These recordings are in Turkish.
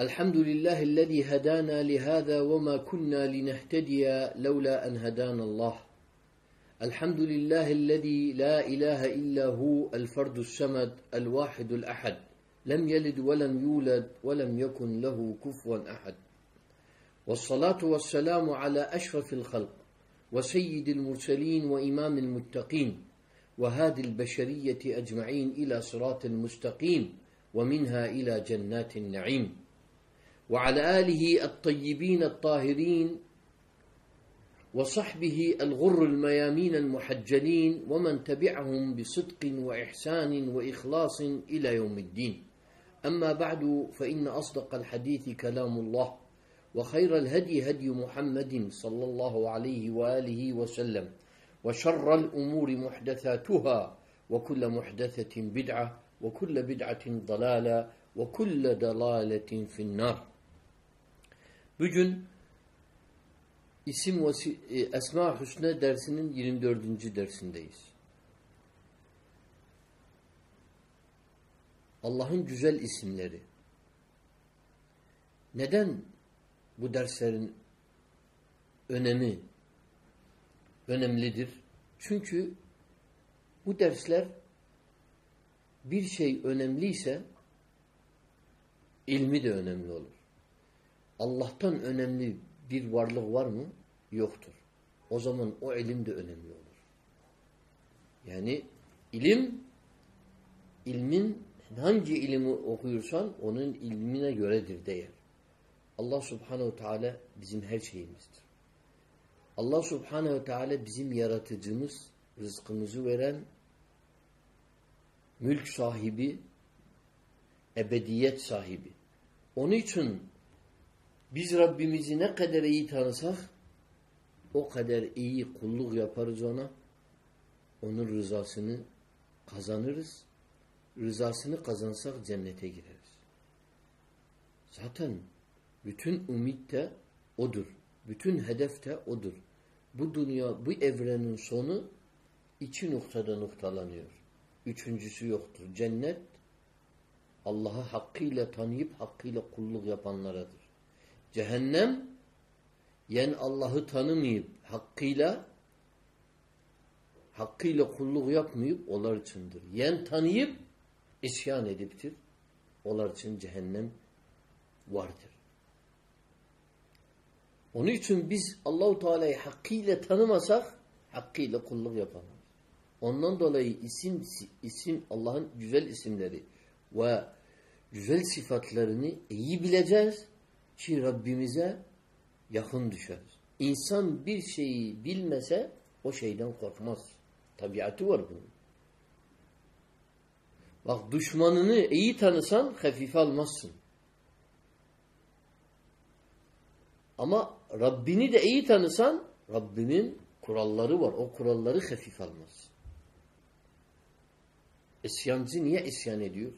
الحمد لله الذي هدانا لهذا وما كنا لنهتدي لولا أن هدانا الله. الحمد لله الذي لا إله إلا هو الفرد السمد الواحد الأحد. لم يلد ولم يولد ولم يكن له كفوا أحد. والصلاة والسلام على أشرف الخلق وسيد المرسلين وإمام المتقين وهادي البشرية أجمعين إلى صراط المستقيم ومنها إلى جنات النعيم. وعلى آله الطيبين الطاهرين وصحبه الغر الميامين المحجلين ومن تبعهم بصدق وإحسان وإخلاص إلى يوم الدين. أما بعد فإن أصدق الحديث كلام الله وخير الهدي هدي محمد صلى الله عليه وآله وسلم وشر الأمور محدثاتها وكل محدثة بدعة وكل بدعة ضلالة وكل ضلالة في النار. Bugün isim ve Esma Hüsne dersinin 24. dersindeyiz. Allah'ın güzel isimleri. Neden bu derslerin önemi önemlidir? Çünkü bu dersler bir şey önemliyse ilmi de önemli olur. Allah'tan önemli bir varlık var mı? Yoktur. O zaman o ilim de önemli olur. Yani ilim ilmin hangi ilimi okuyorsan onun ilmine göredir değer. Allah subhanehu teala bizim her şeyimizdir. Allah subhanehu teala bizim yaratıcımız, rızkımızı veren, mülk sahibi, ebediyet sahibi. Onun için biz Rabbimizi ne kadar iyi tanısak o kadar iyi kulluk yaparız ona. Onun rızasını kazanırız. Rızasını kazansak cennete gireriz. Zaten bütün ümit de odur. Bütün hedef de odur. Bu dünya, bu evrenin sonu iki noktada noktalanıyor. Üçüncüsü yoktur. Cennet Allah'ı hakkıyla tanıyıp hakkıyla kulluk yapanlaradır. Cehennem yen Allah'ı tanımayıp hakkıyla hakkıyla kulluk yapmayıp onlar içindir. Yen tanıyıp isyan ediptir. Onlar için cehennem vardır. Onun için biz Allahu Teala'yı hakkıyla tanımasak hakkıyla kulluk yapamayız. Ondan dolayı isim isim Allah'ın güzel isimleri ve güzel sıfatlarını iyi bileceğiz ki Rabbimize yakın düşeriz. İnsan bir şeyi bilmese o şeyden korkmaz. Tabiatı var bunun. Bak düşmanını iyi tanısan hafife almazsın. Ama Rabbini de iyi tanısan Rabbinin kuralları var. O kuralları hafif almaz. İsyancı niye isyan ediyor?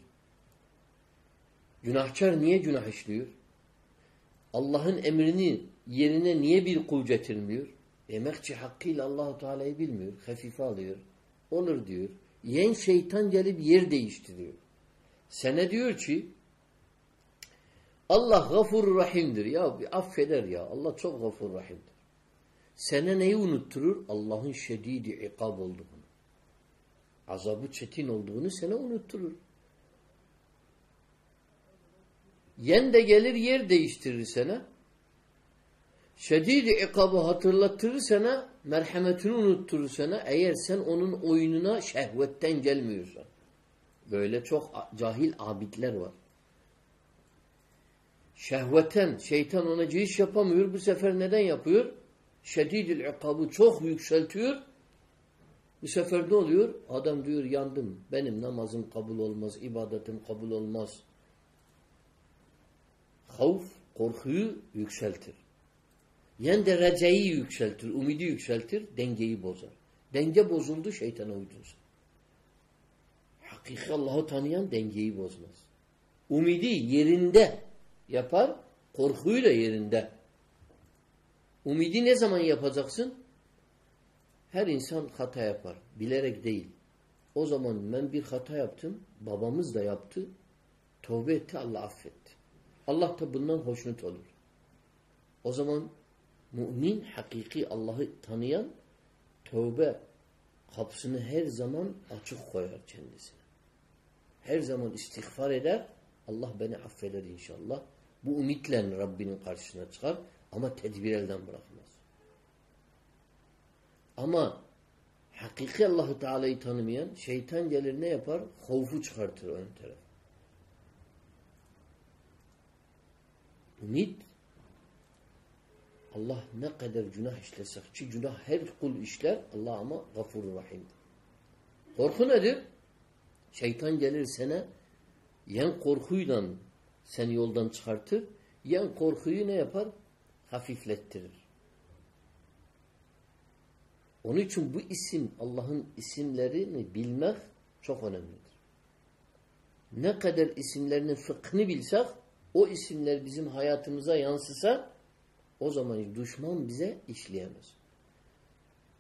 Günahkar niye günah işliyor? Allah'ın emrini yerine niye bir kul getirmiyor? Demek ki hakkıyla Allahu Teala'yı bilmiyor. Hafife alıyor. Olur diyor. Yen şeytan gelip yer değiştiriyor. Sene diyor ki Allah gafur rahimdir. Ya bir affeder ya. Allah çok gafur rahimdir. Sene neyi unutturur? Allah'ın şedidi ikab olduğunu. Azabı çetin olduğunu sana unutturur. Yen de gelir yer değiştirir sana. Şedid-i ikabı hatırlatırır sana, merhametini unutturur sana eğer sen onun oyununa şehvetten gelmiyorsan. Böyle çok cahil abidler var. Şehveten, şeytan ona giriş yapamıyor. Bu sefer neden yapıyor? Şedid-i ikabı çok yükseltiyor. Bu sefer ne oluyor? Adam diyor yandım. Benim namazım kabul olmaz, ibadetim kabul olmaz. Havf korkuyu yükseltir. Yen de receyi yükseltir, umidi yükseltir, dengeyi bozar. Denge bozuldu, şeytana uydun Hakiki Allah'ı tanıyan dengeyi bozmaz. Umidi yerinde yapar, korkuyla yerinde. Umidi ne zaman yapacaksın? Her insan hata yapar. Bilerek değil. O zaman ben bir hata yaptım. Babamız da yaptı. Tövbe etti. Allah affetti. Allah da bundan hoşnut olur. O zaman mümin, hakiki Allah'ı tanıyan tövbe kapısını her zaman açık koyar kendisine. Her zaman istiğfar eder. Allah beni affeder inşallah. Bu ümitle Rabbinin karşısına çıkar. Ama tedbir elden bırakmaz. Ama hakiki Allahu Teala'yı tanımayan şeytan gelir ne yapar? Kovfu çıkartır ön taraf. Ümit Allah ne kadar günah işlesek ki günah her kul işler Allah ama gafur rahim. Korku nedir? Şeytan gelir sana yen korkuyla seni yoldan çıkartır. Yen korkuyu ne yapar? Hafiflettirir. Onun için bu isim Allah'ın isimlerini bilmek çok önemlidir. Ne kadar isimlerinin fıkhını bilsek o isimler bizim hayatımıza yansısa o zaman düşman bize işleyemez.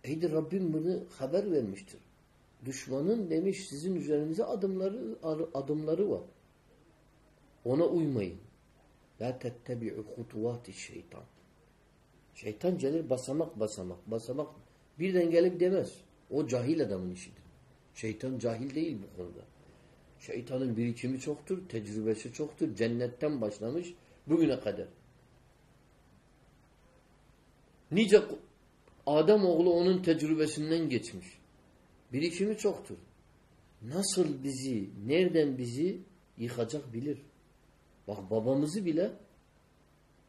Eydi Rabbim bunu haber vermiştir. Düşmanın demiş sizin üzerinize adımları adımları var. Ona uymayın. La tettebi'u hutuvati şeytan. Şeytan gelir basamak basamak basamak birden gelip demez. O cahil adamın işidir. Şeytan cahil değil bu konuda. Şeytanın birikimi çoktur, tecrübesi çoktur. Cennetten başlamış bugüne kadar. Nice Adem oğlu onun tecrübesinden geçmiş. Birikimi çoktur. Nasıl bizi, nereden bizi yıkacak bilir. Bak babamızı bile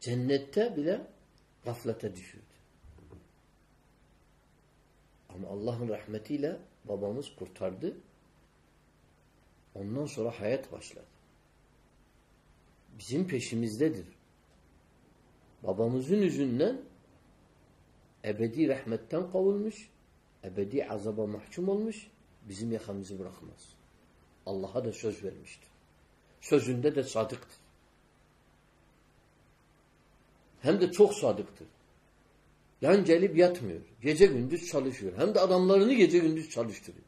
cennette bile gaflete düşürdü. Ama Allah'ın rahmetiyle babamız kurtardı. Ondan sonra hayat başladı. Bizim peşimizdedir. Babamızın yüzünden ebedi rahmetten kavulmuş, ebedi azaba mahkum olmuş, bizim yakamızı bırakmaz. Allah'a da söz vermiştir. Sözünde de sadıktır. Hem de çok sadıktır. Yan gelip yatmıyor. Gece gündüz çalışıyor. Hem de adamlarını gece gündüz çalıştırıyor.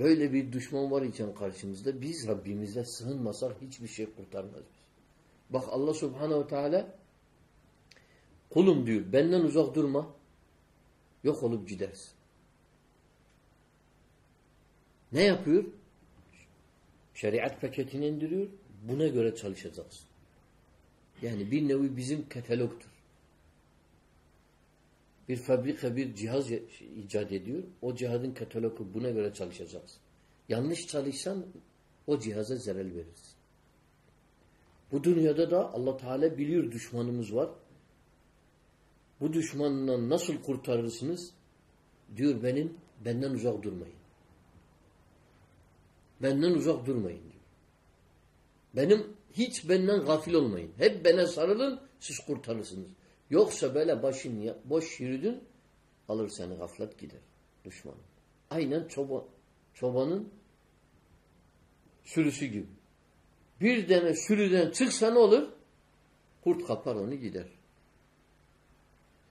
Böyle bir düşman var iken karşımızda biz Rabbimize sığınmasak hiçbir şey kurtarmaz biz. Bak Allah Subhanahu Teala kulum diyor benden uzak durma yok olup gidersin. Ne yapıyor? Şeriat paketini indiriyor. Buna göre çalışacaksın. Yani bir nevi bizim katalogtur. Bir fabrika bir cihaz icat ediyor. O cihazın katalogu buna göre çalışacaksın. Yanlış çalışsan o cihaza zarar verirsin. Bu dünyada da Allah Teala biliyor düşmanımız var. Bu düşmanından nasıl kurtarırsınız? Diyor benim benden uzak durmayın. Benden uzak durmayın diyor. Benim hiç benden gafil olmayın. Hep bana sarılın siz kurtarırsınız. Yoksa böyle başın boş yürüdün alır seni gaflet gider düşman. Aynen çoban, çobanın sürüsü gibi. Bir tane sürüden çıksa ne olur? Kurt kapar onu gider.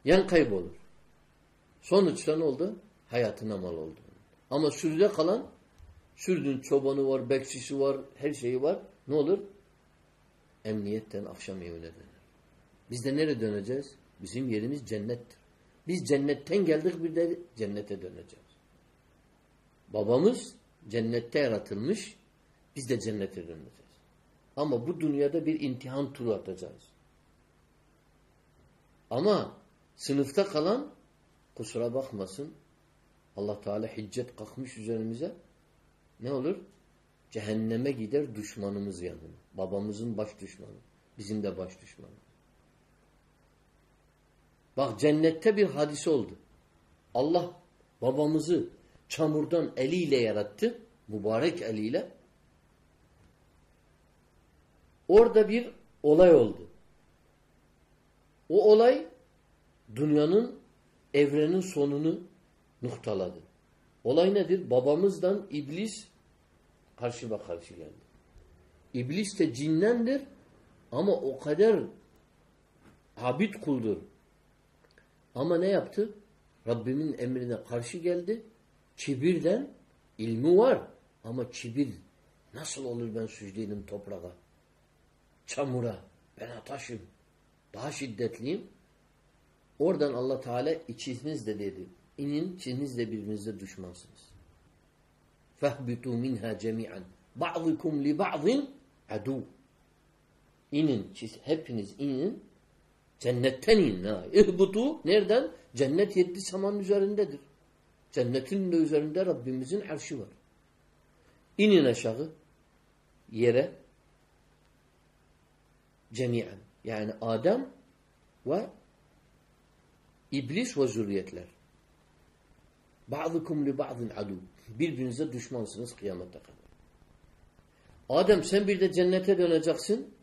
Yan kaybolur. Sonuçta ne oldu? Hayatına mal oldu. Ama sürüde kalan sürdün çobanı var, bekçisi var, her şeyi var. Ne olur? Emniyetten akşam evine döner. Biz de nereye döneceğiz? Bizim yerimiz cennettir. Biz cennetten geldik bir de cennete döneceğiz. Babamız cennette yaratılmış, biz de cennete döneceğiz. Ama bu dünyada bir imtihan turu atacağız. Ama sınıfta kalan kusura bakmasın Allah Teala hiccet kalkmış üzerimize ne olur? Cehenneme gider düşmanımız yanına. Babamızın baş düşmanı. Bizim de baş düşmanı. Bak cennette bir hadise oldu. Allah babamızı çamurdan eliyle yarattı. Mübarek eliyle. Orada bir olay oldu. O olay dünyanın, evrenin sonunu noktaladı. Olay nedir? Babamızdan iblis karşı karşı geldi. İblis de cinnendir ama o kadar abid kuldur. Ama ne yaptı? Rabbimin emrine karşı geldi. Kibirden ilmi var ama kibir nasıl olur ben sücdeydim toprağa, çamura, ben ataşım, daha şiddetliyim. Oradan Allah Teala ikiniz de dedi. İnin ikiniz de birbirinize düşmansınız. Fehbitu minha cemi'an. Ba'dikum li ba'din adu. İnin, hepiniz inin cennetten inin. Ha. İhbutu, nereden? Cennet yedi saman üzerindedir. Cennetin de üzerinde Rabbimizin arşı var. İnin aşağı, yere, cemiyen. Yani Adem ve İblis ve zürriyetler. Ba'dukum li ba'din adu. Birbirinize düşmansınız kıyamete kadar. Adem sen bir de cennete döneceksin.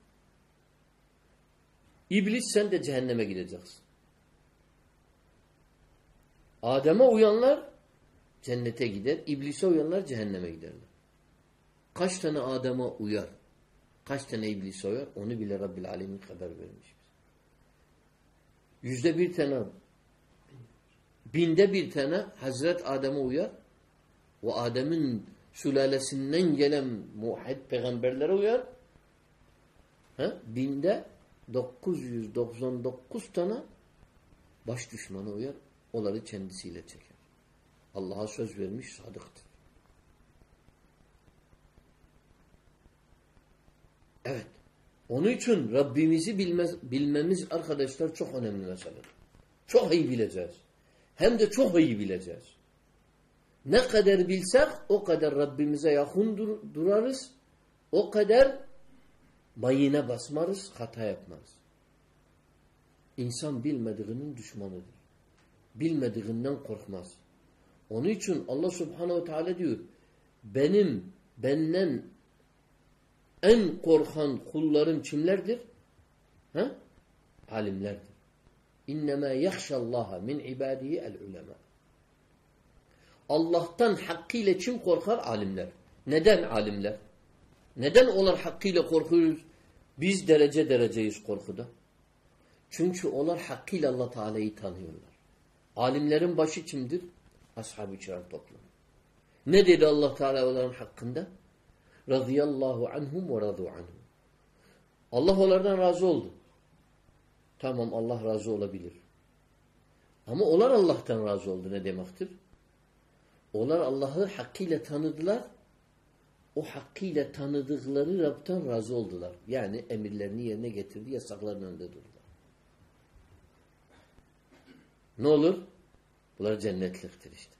İblis sen de cehenneme gideceksin. Adem'e uyanlar cennete gider. İblise uyanlar cehenneme giderler. Kaç tane Adem'e uyar? Kaç tane iblise uyar? Onu bile Rabbil Alemin haber vermiş. Yüzde bir tane binde bir tane Hazret Adem'e uyar. O Adem'in sülalesinden gelen muhid peygamberlere uyar. Ha? Binde 999 tane baş düşmanı uyar. Onları kendisiyle çeker. Allah'a söz vermiş sadıktır. Evet. Onun için Rabbimizi bilmez, bilmemiz arkadaşlar çok önemli mesele. Çok iyi bileceğiz. Hem de çok iyi bileceğiz. Ne kadar bilsek o kadar Rabbimize yakın dur durarız. O kadar mayına basmarız, hata yapmarız. İnsan bilmediğinin düşmanıdır. Bilmediğinden korkmaz. Onun için Allah subhanehu teala diyor benim benden en korkan kullarım kimlerdir? Ha? Alimlerdir. İnnemâ yahşallâhe min ibâdihi el-ulemâ. Allah'tan hakkıyla kim korkar? Alimler. Neden alimler? Neden onlar hakkıyla korkuyoruz? Biz derece dereceyiz korkuda. Çünkü onlar hakkıyla Allah Teala'yı tanıyorlar. Alimlerin başı kimdir? Ashab-ı kiram toplumu. Ne dedi Allah Teala onların hakkında? Radıyallahu anhum ve radu anhum. Allah onlardan razı oldu. Tamam Allah razı olabilir. Ama onlar Allah'tan razı oldu ne demektir? Onlar Allah'ı hakkıyla tanıdılar. O hakkıyla tanıdıkları Rab'tan razı oldular. Yani emirlerini yerine getirdi, yasaklarının önünde durdular. Ne olur? Bunlar cennetliktir işte.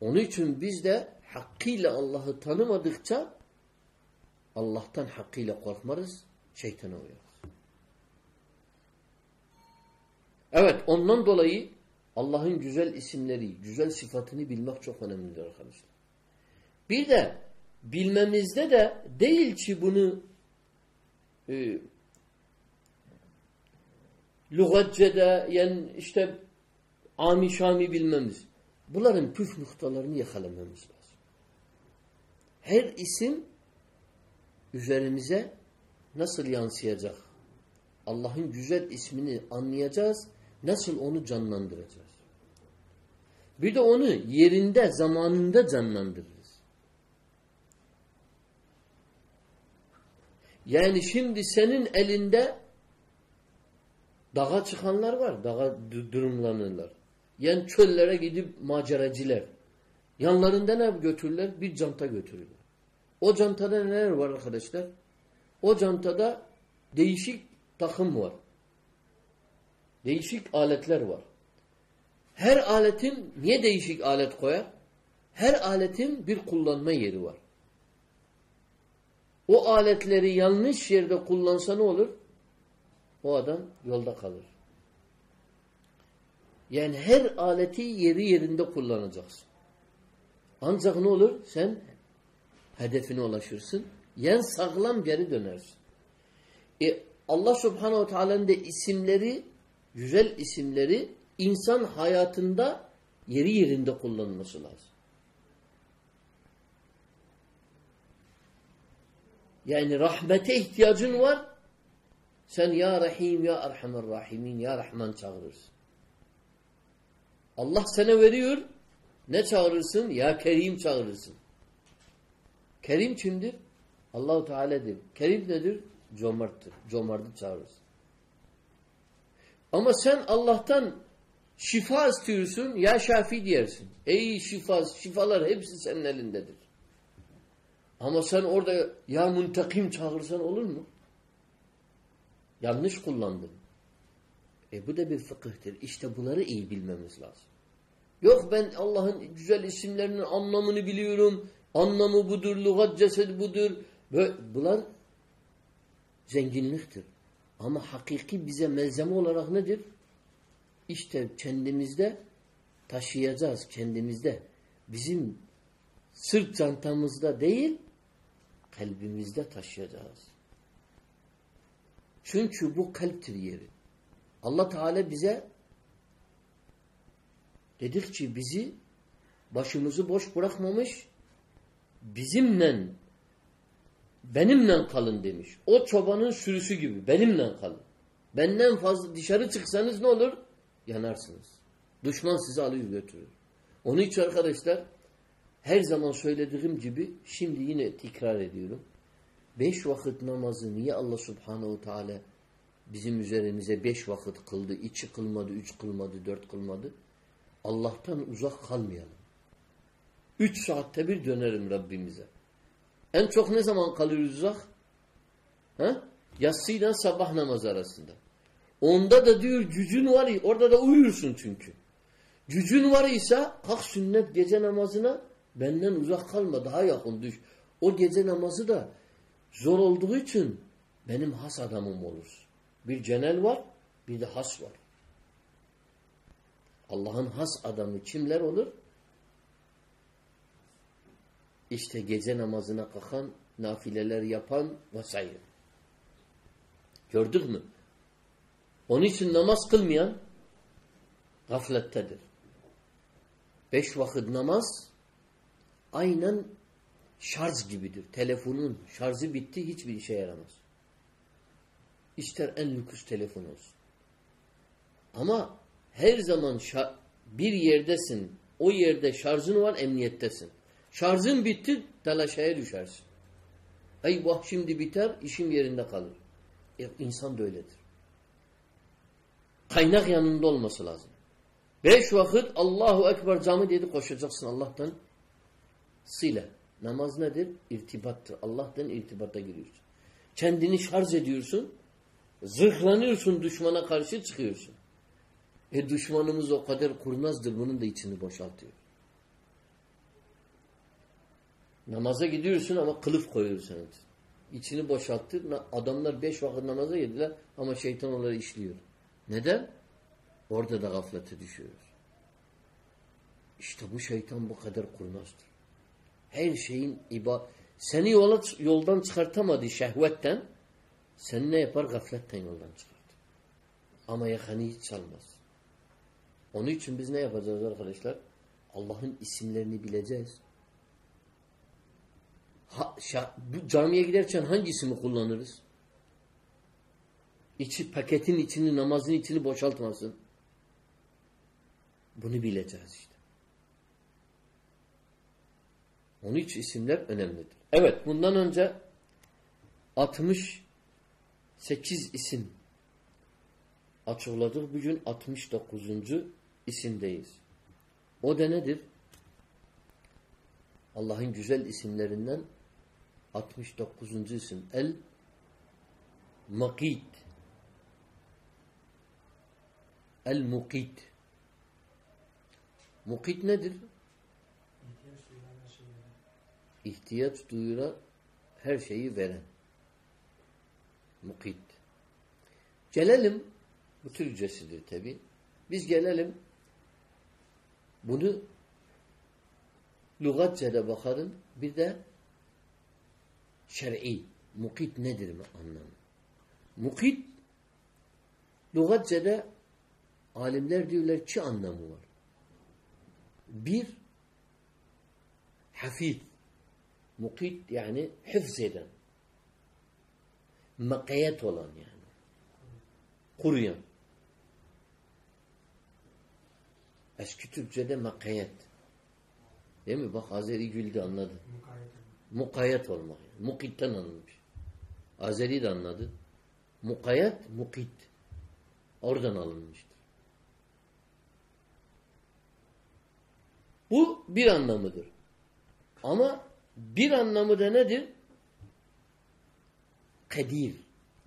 Onun için biz de hakkıyla Allah'ı tanımadıkça Allah'tan hakkıyla korkmarız, şeytana uyarız. Evet, ondan dolayı Allah'ın güzel isimleri, güzel sıfatını bilmek çok önemlidir arkadaşlar. Bir de bilmemizde de değil ki bunu e, lügatçede yani işte ami şami bilmemiz. Bunların püf noktalarını yakalamamız lazım. Her isim üzerimize nasıl yansıyacak? Allah'ın güzel ismini anlayacağız. Nasıl onu canlandıracağız? Bir de onu yerinde, zamanında canlandırırız. Yani şimdi senin elinde dağa çıkanlar var. Dağa durumlanırlar. Yani çöllere gidip maceracılar. Yanlarında ne götürürler? Bir canta götürürler. O cantada neler var arkadaşlar? O cantada değişik takım var. Değişik aletler var. Her aletin niye değişik alet koyar? Her aletin bir kullanma yeri var. O aletleri yanlış yerde kullansa ne olur? O adam yolda kalır. Yani her aleti yeri yerinde kullanacaksın. Ancak ne olur? Sen hedefine ulaşırsın. Yen sağlam geri dönersin. E, Allah subhanehu ve teala'nın da isimleri, güzel isimleri insan hayatında yeri yerinde kullanılması lazım. Yani rahmete ihtiyacın var. Sen ya Rahim ya Erhamer Rahimin ya Rahman çağırırsın. Allah sana veriyor. Ne çağırırsın? Ya Kerim çağırırsın. Kerim kimdir? Allahu Teala'dır. Kerim nedir? Cömerttir. Cömert'i çağırırsın. Ama sen Allah'tan şifa istiyorsun, ya şafi diyersin. Ey şifa, şifalar hepsi senin elindedir. Ama sen orada ya muntakim çağırsan olur mu? Yanlış kullandın. E bu da bir fıkıhtır. İşte bunları iyi bilmemiz lazım. Yok ben Allah'ın güzel isimlerinin anlamını biliyorum. Anlamı budur, lügat cesedi budur. Bunlar zenginliktir. Ama hakiki bize malzeme olarak nedir? İşte kendimizde taşıyacağız kendimizde. Bizim sırt çantamızda değil, kalbimizde taşıyacağız. Çünkü bu kalptir yeri. Allah Teala bize dedikçe bizi başımızı boş bırakmamış, bizimle benimle kalın demiş. O çobanın sürüsü gibi benimle kalın. Benden fazla dışarı çıksanız ne olur? Yanarsınız. Düşman sizi alıyor götürür. Onun için arkadaşlar her zaman söylediğim gibi şimdi yine tekrar ediyorum. Beş vakit namazı niye Allah subhanehu teala bizim üzerimize beş vakit kıldı? İki kılmadı, üç kılmadı, dört kılmadı. Allah'tan uzak kalmayalım. Üç saatte bir dönerim Rabbimize. En çok ne zaman kalıyoruz uzak? Ha? Yatsıyla sabah namazı arasında. Onda da diyor gücün var orada da uyursun çünkü. Gücün var ise kalk sünnet gece namazına benden uzak kalma daha yakın düş. O gece namazı da zor olduğu için benim has adamım olur. Bir cenel var bir de has var. Allah'ın has adamı kimler olur? İşte gece namazına kalkan, nafileler yapan vesaire. Gördük mü? Onun için namaz kılmayan gaflettedir. Beş vakit namaz aynen şarj gibidir. Telefonun şarjı bitti hiçbir işe yaramaz. İster en lüks telefon olsun. Ama her zaman bir yerdesin. O yerde şarjın var emniyettesin. Şarjın bitti telaşaya düşersin. Eyvah şimdi biter işim yerinde kalır. E, insan da öyledir. Kaynak yanında olması lazım. Beş vakit Allahu Ekber cami dedi koşacaksın Allah'tan. Sile. Namaz nedir? İrtibattır. Allah'tan irtibata giriyorsun. Kendini şarj ediyorsun. Zırhlanıyorsun düşmana karşı çıkıyorsun. E düşmanımız o kadar kurnazdır. Bunun da içini boşaltıyor. Namaza gidiyorsun ama kılıf koyuyorsun. İçini boşalttır. Adamlar beş vakit namaza girdiler ama şeytan onları işliyor. Neden? Orada da gaflete düşüyoruz. İşte bu şeytan bu kadar kurnazdır. Her şeyin iba seni yola, yoldan çıkartamadı şehvetten sen ne yapar? Gafletten yoldan çıkartır. Ama yakanı hiç çalmaz. Onun için biz ne yapacağız arkadaşlar? Allah'ın isimlerini bileceğiz. Ha, bu camiye giderken hangi ismi kullanırız? İçi, paketin içini, namazın içini boşaltmasın. Bunu bileceğiz işte. Onun için isimler önemlidir. Evet bundan önce 68 isim açıkladık. Bugün 69. isimdeyiz. O da nedir? Allah'ın güzel isimlerinden 69. isim. El Makit El Mukit Mukit nedir? İhtiyaç duyura her şeyi veren. Mukit. Gelelim, bu Türkçesidir tabi. Biz gelelim, bunu lügatçede bakarın, bir de şer'i, mukit nedir mi anlamı? Mukit lügatçede alimler diyorlar iki anlamı var. Bir hafif mukit yani hıfz eden makayet olan yani kuruyan eski Türkçe'de makayet değil mi? Bak Azeri güldü anladı. Mukayyet olmak. Yani. Mukitten anlamış. Azeri de anladı. Mukayyet, mukit. Oradan alınmıştır. Bu bir anlamıdır. Ama bir anlamı da nedir? Kadir,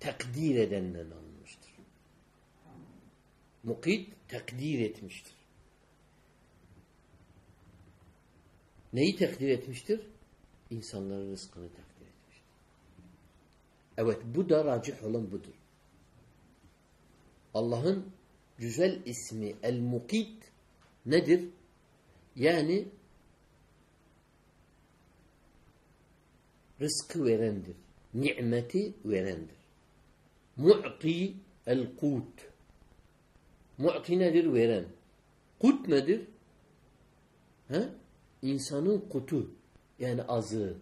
takdir edenden alınmıştır. Mukit takdir etmiştir. Neyi takdir etmiştir? İnsanların rızkını takdir etmiştir. Evet bu da racih olan budur. Allah'ın güzel ismi El-Mukit nedir? Yani rızkı verendir. Nimeti verendir. Mu'ti el-kut. Mu'ti nedir? Veren. Kut nedir? He? İnsanın kutu. Yani azığı.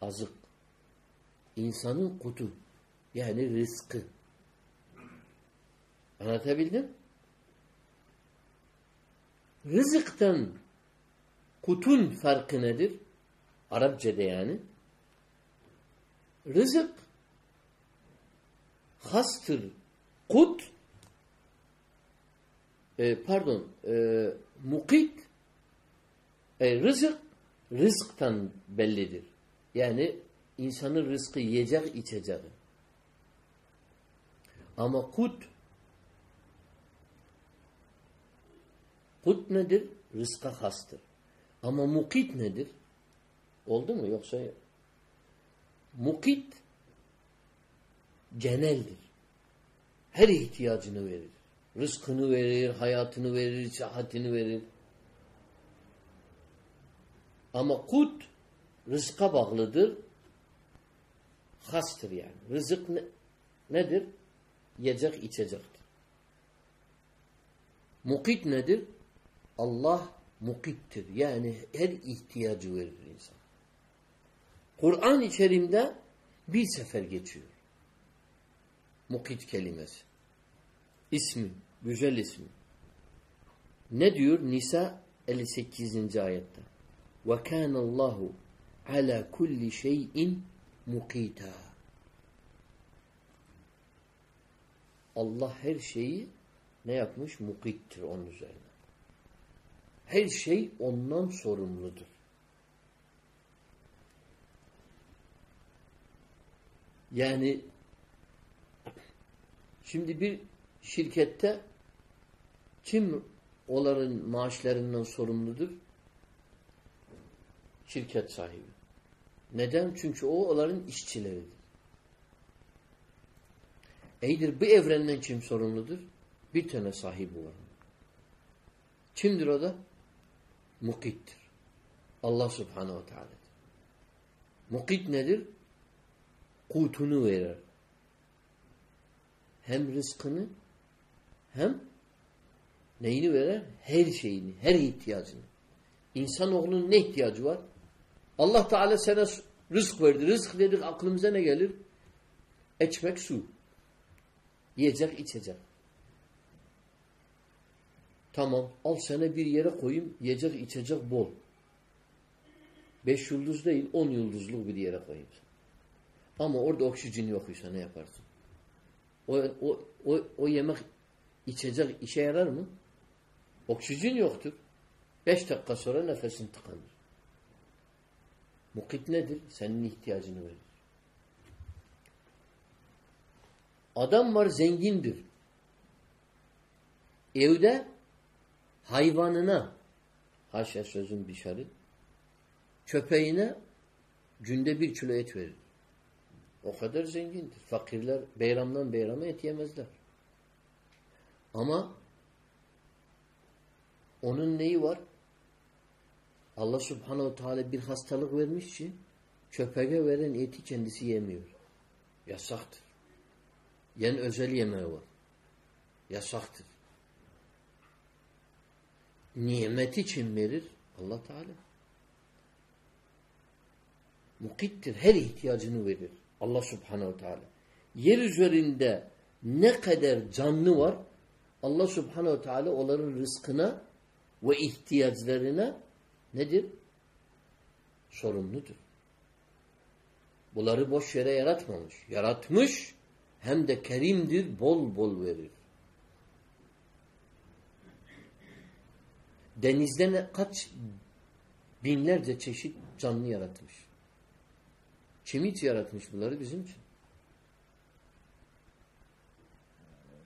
Azık. İnsanın kutu. Yani rızkı. Anlatabildim? Rızıktan kutun farkı nedir? Arapçada yani. Rızık hastır. Kut e, pardon e, mukit e, rızık rızıktan bellidir. Yani insanın rızkı yiyecek içecek. Ama kut kut nedir? Rızka hastır. Ama mukit nedir? Oldu mu? Yoksa mukit geneldir. Her ihtiyacını verir. Rızkını verir, hayatını verir, sıhhatini verir. Ama kut rızka bağlıdır. Hastır yani. Rızık ne, nedir? Yiyecek, içecektir. Mukit nedir? Allah mukittir. Yani her ihtiyacı verir insan. Kur'an içerimde bir sefer geçiyor. Mukit kelimesi. İsmi, güzel ismi. Ne diyor? Nisa 58. ayette. وَكَانَ اللّٰهُ عَلَى كُلِّ شَيْءٍ مُقِيتًا Allah her şeyi ne yapmış? Mukittir onun üzerine. Her şey ondan sorumludur. Yani şimdi bir şirkette kim onların maaşlarından sorumludur? Şirket sahibi. Neden? Çünkü o onların işçileridir. Eydir bu evrenden kim sorumludur? Bir tane sahibi var. Kimdir o da? Mukittir. Allah subhanehu ve teala. Mukit nedir? Kutunu verir. Hem rızkını hem neyini verir? Her şeyini, her ihtiyacını. İnsanoğlunun ne ihtiyacı var? Allah Teala sana rızk verdi. Rızk dedik aklımıza ne gelir? Ekmek, su. Yiyecek, içecek. Tamam. Al sana bir yere koyayım. Yiyecek, içecek bol. Beş yıldız değil, on yıldızlı bir yere koyayım. Ama orada oksijen yoksa ne yaparsın? O, o, o, o yemek içecek işe yarar mı? Oksijen yoktur. Beş dakika sonra nefesin tıkanır. Mukit nedir? Senin ihtiyacını verir. Adam var zengindir. Evde hayvanına haşa sözün bir şarı köpeğine günde bir kilo et verir. O kadar zengindir. Fakirler beyramdan beyrama et yemezler. Ama onun neyi var? Allah subhanehu teala bir hastalık vermiş ki köpeğe veren eti kendisi yemiyor. Yasaktır. Yen özel yemeği var. Yasaktır. Nimeti kim verir? Allah Teala. Mukittir. Her ihtiyacını verir. Allah Subhanahu Teala. Yer üzerinde ne kadar canlı var Allah Subhanahu Teala onların rızkına ve ihtiyaçlarına nedir? Sorumludur. Bunları boş yere yaratmamış. Yaratmış hem de kerimdir, bol bol verir. Denizden kaç binlerce çeşit canlı yaratmış. Kim için yaratmış bunları? Bizim için.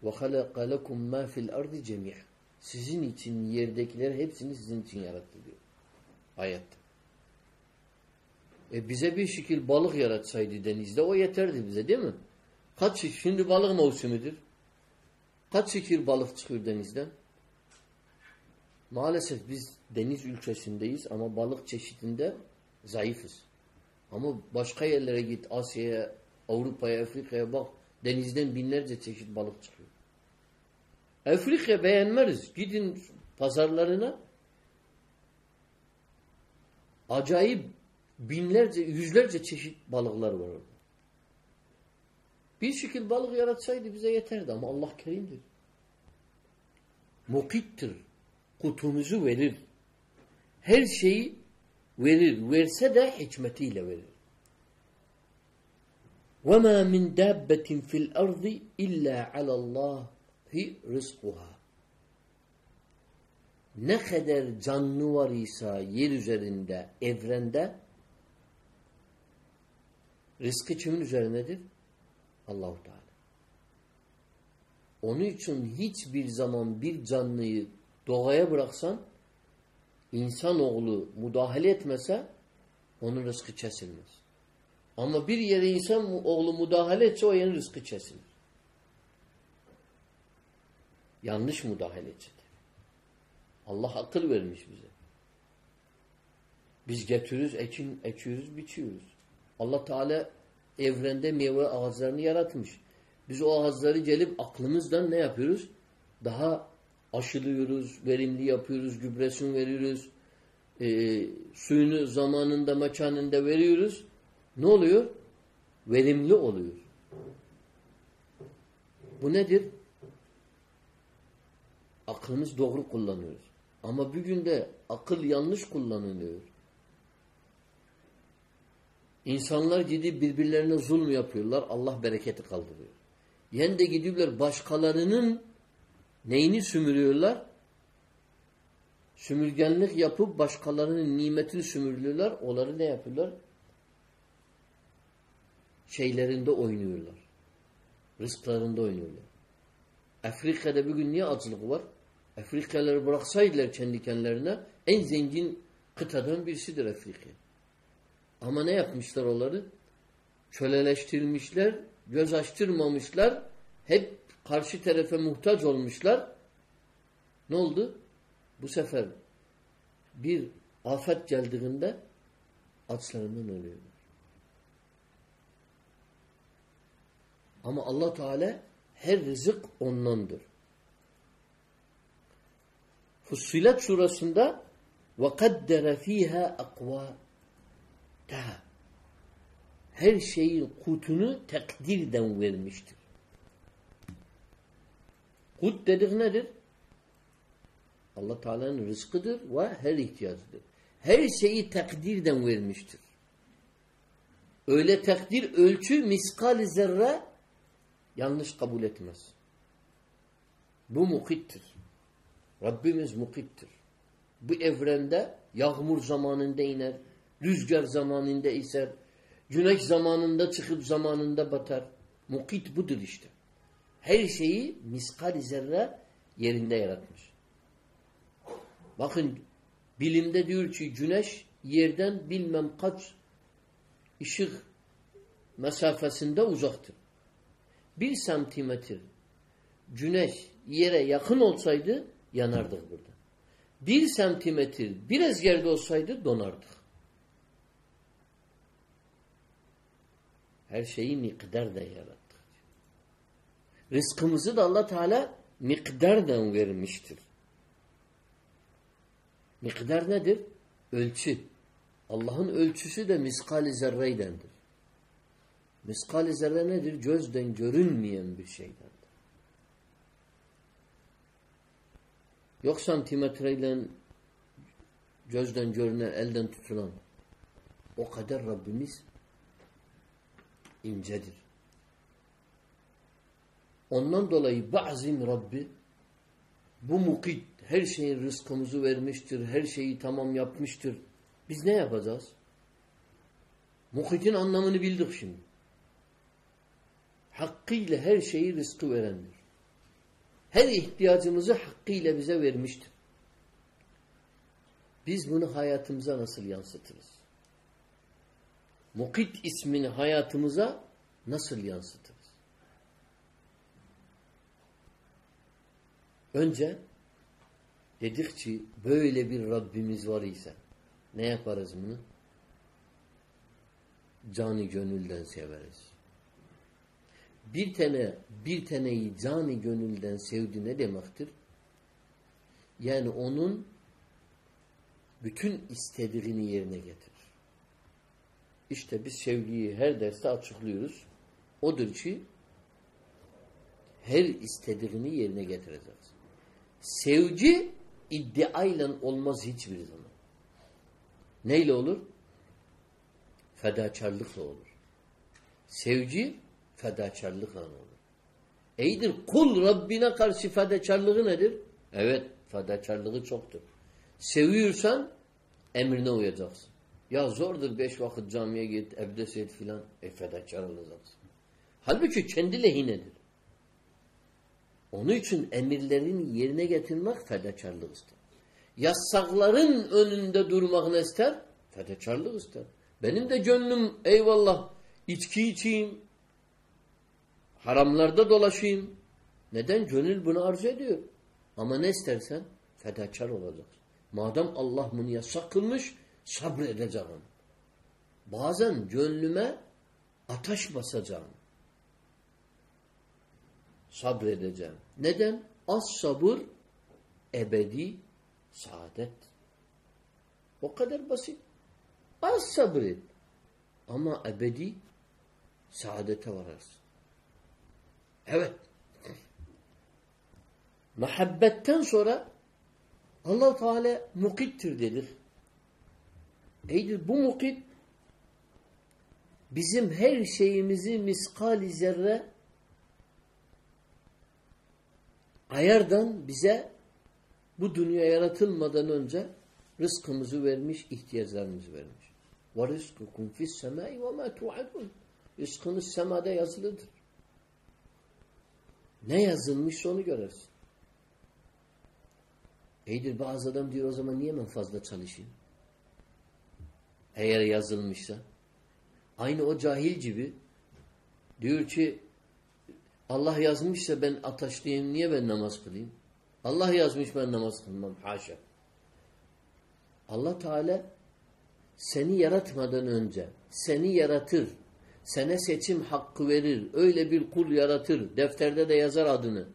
وَخَلَقَ لَكُمْ مَا فِي الْأَرْضِ جَمِيعًا Sizin için yerdekiler hepsini sizin için yarattı diyor. Ayette. E bize bir şekil balık yaratsaydı denizde o yeterdi bize değil mi? Kaç şimdi balık mevsimidir. Kaç şekil balık çıkıyor denizden? Maalesef biz deniz ülkesindeyiz ama balık çeşitinde zayıfız. Ama başka yerlere git Asya'ya, Avrupa'ya, Afrika'ya bak denizden binlerce çeşit balık çıkıyor. Afrika beğenmeriz. Gidin pazarlarına acayip binlerce, yüzlerce çeşit balıklar var orada. Bir şekil balık yaratsaydı bize yeterdi ama Allah kerimdir. Mukittir. Kutumuzu verir. Her şeyi verir. Verse de hikmetiyle verir. وَمَا مِنْ دَابَّةٍ فِي الْأَرْضِ إِلَّا عَلَى اللّٰهِ رِزْقُهَا Ne kadar canlı var ise yer üzerinde, evrende rızkı kimin üzerindedir? Allahu Teala. Onun için hiçbir zaman bir canlıyı doğaya bıraksan insanoğlu müdahale etmese onun rızkı kesilmez. Ama bir yere insan oğlu müdahale etse o yerin rızkı kesilir. Yanlış müdahale etse. Allah akıl vermiş bize. Biz getiriyoruz, ekin, ekiyoruz, biçiyoruz. Allah Teala evrende meyve ağaçlarını yaratmış. Biz o ağaçları gelip aklımızdan ne yapıyoruz? Daha aşılıyoruz, verimli yapıyoruz, gübresini veriyoruz, e, suyunu zamanında, mekanında veriyoruz. Ne oluyor? Verimli oluyor. Bu nedir? Aklımız doğru kullanıyoruz. Ama bugün de akıl yanlış kullanılıyor. İnsanlar gidip birbirlerine zulm yapıyorlar. Allah bereketi kaldırıyor. Yen de gidiyorlar başkalarının neyini sümürüyorlar? Sümürgenlik yapıp başkalarının nimetini sümürlüyorlar. Onları ne yapıyorlar? Şeylerinde oynuyorlar. Rızklarında oynuyorlar. Afrika'da bugün niye açlık var? Afrikalıları bıraksaydılar kendi kendilerine en zengin kıtadan birisidir Afrika. Ama ne yapmışlar onları? Köleleştirilmişler, göz açtırmamışlar, hep karşı tarafa muhtaç olmuşlar. Ne oldu? Bu sefer bir afet geldiğinde açlarından ölüyorlar. Ama Allah Teala her rızık ondandır. Fussilet surasında وَقَدَّرَ ف۪يهَا اَقْوَاتَهَا Her şeyin kutunu takdirden vermiştir. Kut dedik nedir? Allah Teala'nın rızkıdır ve her ihtiyacıdır. Her şeyi takdirden vermiştir. Öyle takdir ölçü miskal zerre yanlış kabul etmez. Bu mukittir. Rabbimiz mukittir. Bu evrende yağmur zamanında iner, rüzgar zamanında iser, güneş zamanında çıkıp zamanında batar. Mukit budur işte. Her şeyi miskal zerre yerinde yaratmış. Bakın bilimde diyor ki güneş yerden bilmem kaç ışık mesafesinde uzaktır. Bir santimetre güneş yere yakın olsaydı yanardık burada. Bir santimetre biraz yerde olsaydı donardık. Her şeyi miktarda yarattık. Rızkımızı da Allah Teala miktardan vermiştir. Miktar nedir? Ölçü. Allah'ın ölçüsü de miskal-i zerreydendir. Miskal-i zerre nedir? Gözden görünmeyen bir şeydendir. Yok santimetreyle gözden görünen, elden tutulan. O kadar Rabbimiz incedir. Ondan dolayı bazim Rabbi bu mukit her şeyin rızkımızı vermiştir, her şeyi tamam yapmıştır. Biz ne yapacağız? Mukitin anlamını bildik şimdi. Hakkıyla her şeyi rızkı verendir. Her ihtiyacımızı hakkıyla bize vermiştir. Biz bunu hayatımıza nasıl yansıtırız? Mukit ismini hayatımıza nasıl yansıtırız? Önce dedik ki böyle bir Rabbimiz var ise ne yaparız bunu? Canı gönülden severiz. Bir tane bir taneyi canı gönülden sevdi ne demektir? Yani onun bütün istediğini yerine getirir. İşte biz sevgiyi her derste açıklıyoruz. Odur ki her istediğini yerine getireceğiz. Sevgi iddiayla olmaz hiçbir zaman. Neyle olur? Fedakarlıkla olur. Sevgi fedakarlıkla olur. İyidir kul Rabbine karşı fedakarlığı nedir? Evet fedakarlığı çoktur. Seviyorsan emrine uyacaksın. Ya zordur beş vakit camiye git, evde et filan. E fedakar olacaksın. Halbuki kendi lehinedir. Onun için emirlerini yerine getirmek fedakarlık ister. Yasakların önünde durmak ne ister? Fedakarlık ister. Benim de gönlüm eyvallah içki içeyim, haramlarda dolaşayım. Neden? Gönül bunu arzu ediyor. Ama ne istersen fedakar olacaksın. Madem Allah bunu yasak kılmış sabredeceğim. Bazen gönlüme ateş basacağım. Sabredeceğim. Neden? Az sabır ebedi saadet. O kadar basit. Az sabret. Ama ebedi saadete vararsın. Evet. Muhabbetten sonra allah Teala mukittir dedik. Eydir bu mukit bizim her şeyimizi miskali zerre ayardan bize bu dünya yaratılmadan önce rızkımızı vermiş, ihtiyaçlarımızı vermiş. وَرِزْقُكُمْ فِي السَّمَاءِ وَمَا تُعَدُونَ Rızkınız semada yazılıdır. Ne yazılmışsa onu görürsün. İyidir bazı adam diyor o zaman niye ben fazla çalışayım? Eğer yazılmışsa. Aynı o cahil gibi diyor ki Allah yazmışsa ben ataşlıyım niye ben namaz kılayım? Allah yazmış ben namaz kılmam. Haşa. Allah Teala seni yaratmadan önce seni yaratır. Sana seçim hakkı verir. Öyle bir kul yaratır. Defterde de yazar adını.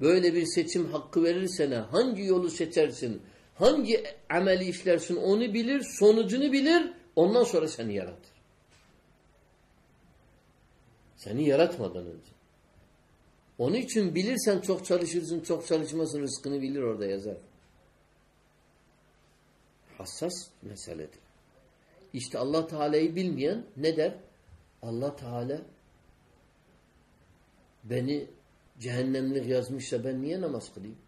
Böyle bir seçim hakkı verir sana. Hangi yolu seçersin? Hangi ameli işlersin? Onu bilir. Sonucunu bilir. Ondan sonra seni yaratır. Seni yaratmadan önce. Onun için bilirsen çok çalışırsın, çok çalışmasın rızkını bilir orada yazar. Hassas meseledir. İşte Allah Teala'yı bilmeyen ne der? Allah Teala beni cehennemlik yazmışsa ben niye namaz kılayım?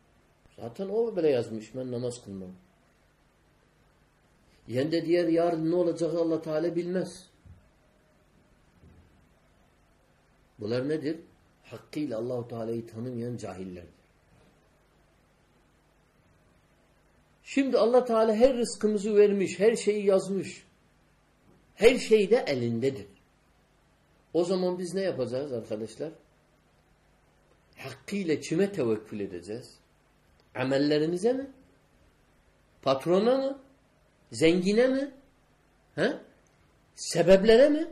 Zaten o bile yazmış ben namaz kılmam. Yani de diğer yarın ne olacak Allah Teala bilmez. Bunlar nedir? Hakkıyla Allahu Teala'yı tanımayan cahillerdir. Şimdi Allah Teala her rızkımızı vermiş, her şeyi yazmış. Her şey de elindedir. O zaman biz ne yapacağız arkadaşlar? Hakkıyla kime tevekkül edeceğiz? Amellerimize mi? Patrona mı? Zengine mi? He? Sebeplere mi?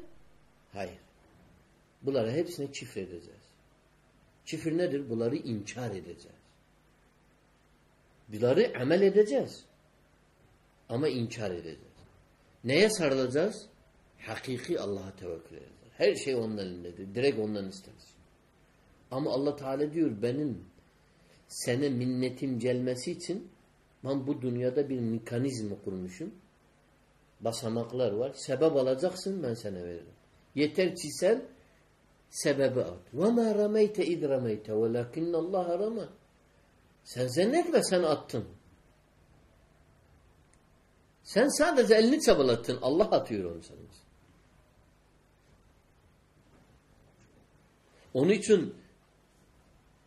Hayır. Bunları hepsine çifir Çifir nedir? Bunları inkar edeceğiz. Bunları amel edeceğiz. Ama inkar edeceğiz. Neye sarılacağız? Hakiki Allah'a tevekkül edeceğiz. Her şey onun elindedir. Direkt ondan isteriz. Ama Allah Teala diyor benim sana minnetim gelmesi için ben bu dünyada bir mekanizma kurmuşum. Basamaklar var. Sebep alacaksın ben sana veririm. Yeter ki sen sebebi at. وَمَا رَمَيْتَ اِذْ رَمَيْتَ وَلَكِنَّ اللّٰهَ رَمَى Sen zannetme sen attın. Sen sadece elini çabalattın. Allah atıyor onu sana. Onun için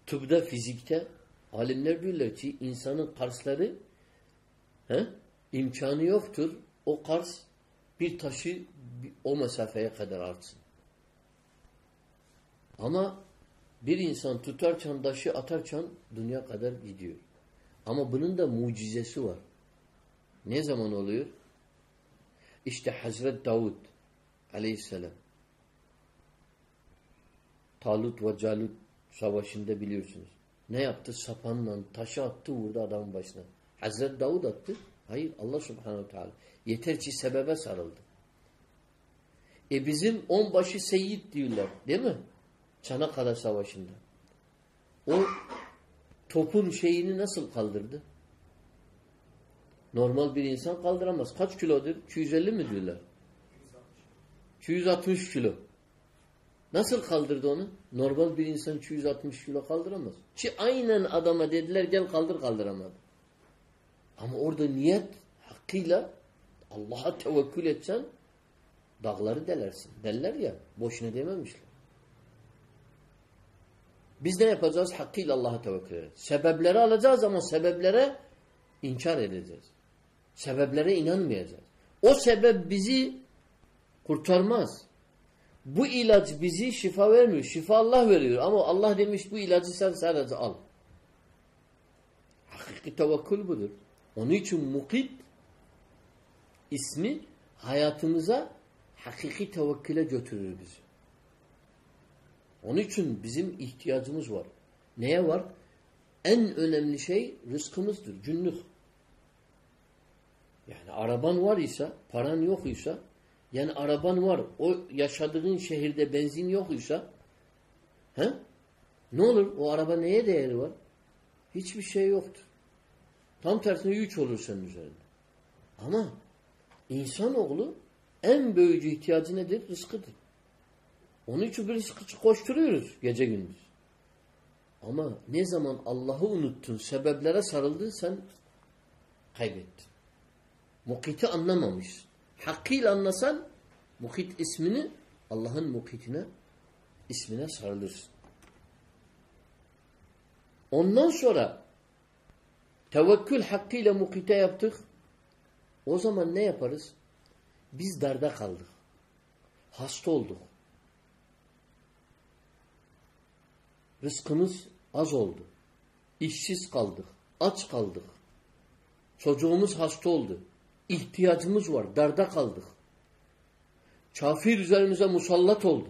tıbda, fizikte alimler diyorlar ki insanın karsları he, imkanı yoktur. O kars bir taşı o mesafeye kadar artsın. Ama bir insan tutarken taşı atarken dünya kadar gidiyor. Ama bunun da mucizesi var. Ne zaman oluyor? İşte Hazret Davud aleyhisselam Talut ve Calut savaşında biliyorsunuz. Ne yaptı? Sapanla taşı attı vurdu adamın başına. Hazret Davud attı. Hayır Allah subhanehu teala. Yeter ki sebebe sarıldı. E bizim onbaşı Seyyid diyorlar. Değil mi? Çanakkale Savaşı'nda. O topun şeyini nasıl kaldırdı? Normal bir insan kaldıramaz. Kaç kilodur? 250 mi diyorlar? 260 kilo. Nasıl kaldırdı onu? Normal bir insan 260 kilo kaldıramaz. Ki aynen adama dediler gel kaldır kaldıramadı. Ama orada niyet hakkıyla Allah'a tevekkül etsen dağları delersin. Derler ya boşuna dememişler. Biz ne yapacağız? Hakkıyla Allah'a tevekkül edeceğiz. Sebepleri alacağız ama sebeplere inkar edeceğiz. Sebeplere inanmayacağız. O sebep bizi kurtarmaz. Bu ilaç bizi şifa vermiyor. Şifa Allah veriyor. Ama Allah demiş bu ilacı sen sadece al. Hakiki tevekkül budur. Onun için mukit ismi hayatımıza hakiki tevekküle götürür bizi. Onun için bizim ihtiyacımız var. Neye var? En önemli şey rızkımızdır. Cünnük. Yani araban var ise, paran yok ise yani araban var. O yaşadığın şehirde benzin yok ise he? ne olur? O araba neye değeri var? Hiçbir şey yoktur. Tam tersine yük olur senin üzerinde. Ama insanoğlu en büyük ihtiyacı nedir? Rızkıdır. Onun için rızkı koşturuyoruz gece gündüz. Ama ne zaman Allah'ı unuttun, sebeplere sarıldın sen kaybettin. Mukiti anlamamışsın. Hakkıyla anlasan mukit ismini Allah'ın mukitine ismine sarılırsın. Ondan sonra tevekkül hakkıyla mukite yaptık. O zaman ne yaparız? Biz darda kaldık. Hasta olduk. Rızkımız az oldu. İşsiz kaldık. Aç kaldık. Çocuğumuz hasta oldu. İhtiyacımız var. Darda kaldık. Kafir üzerimize musallat oldu.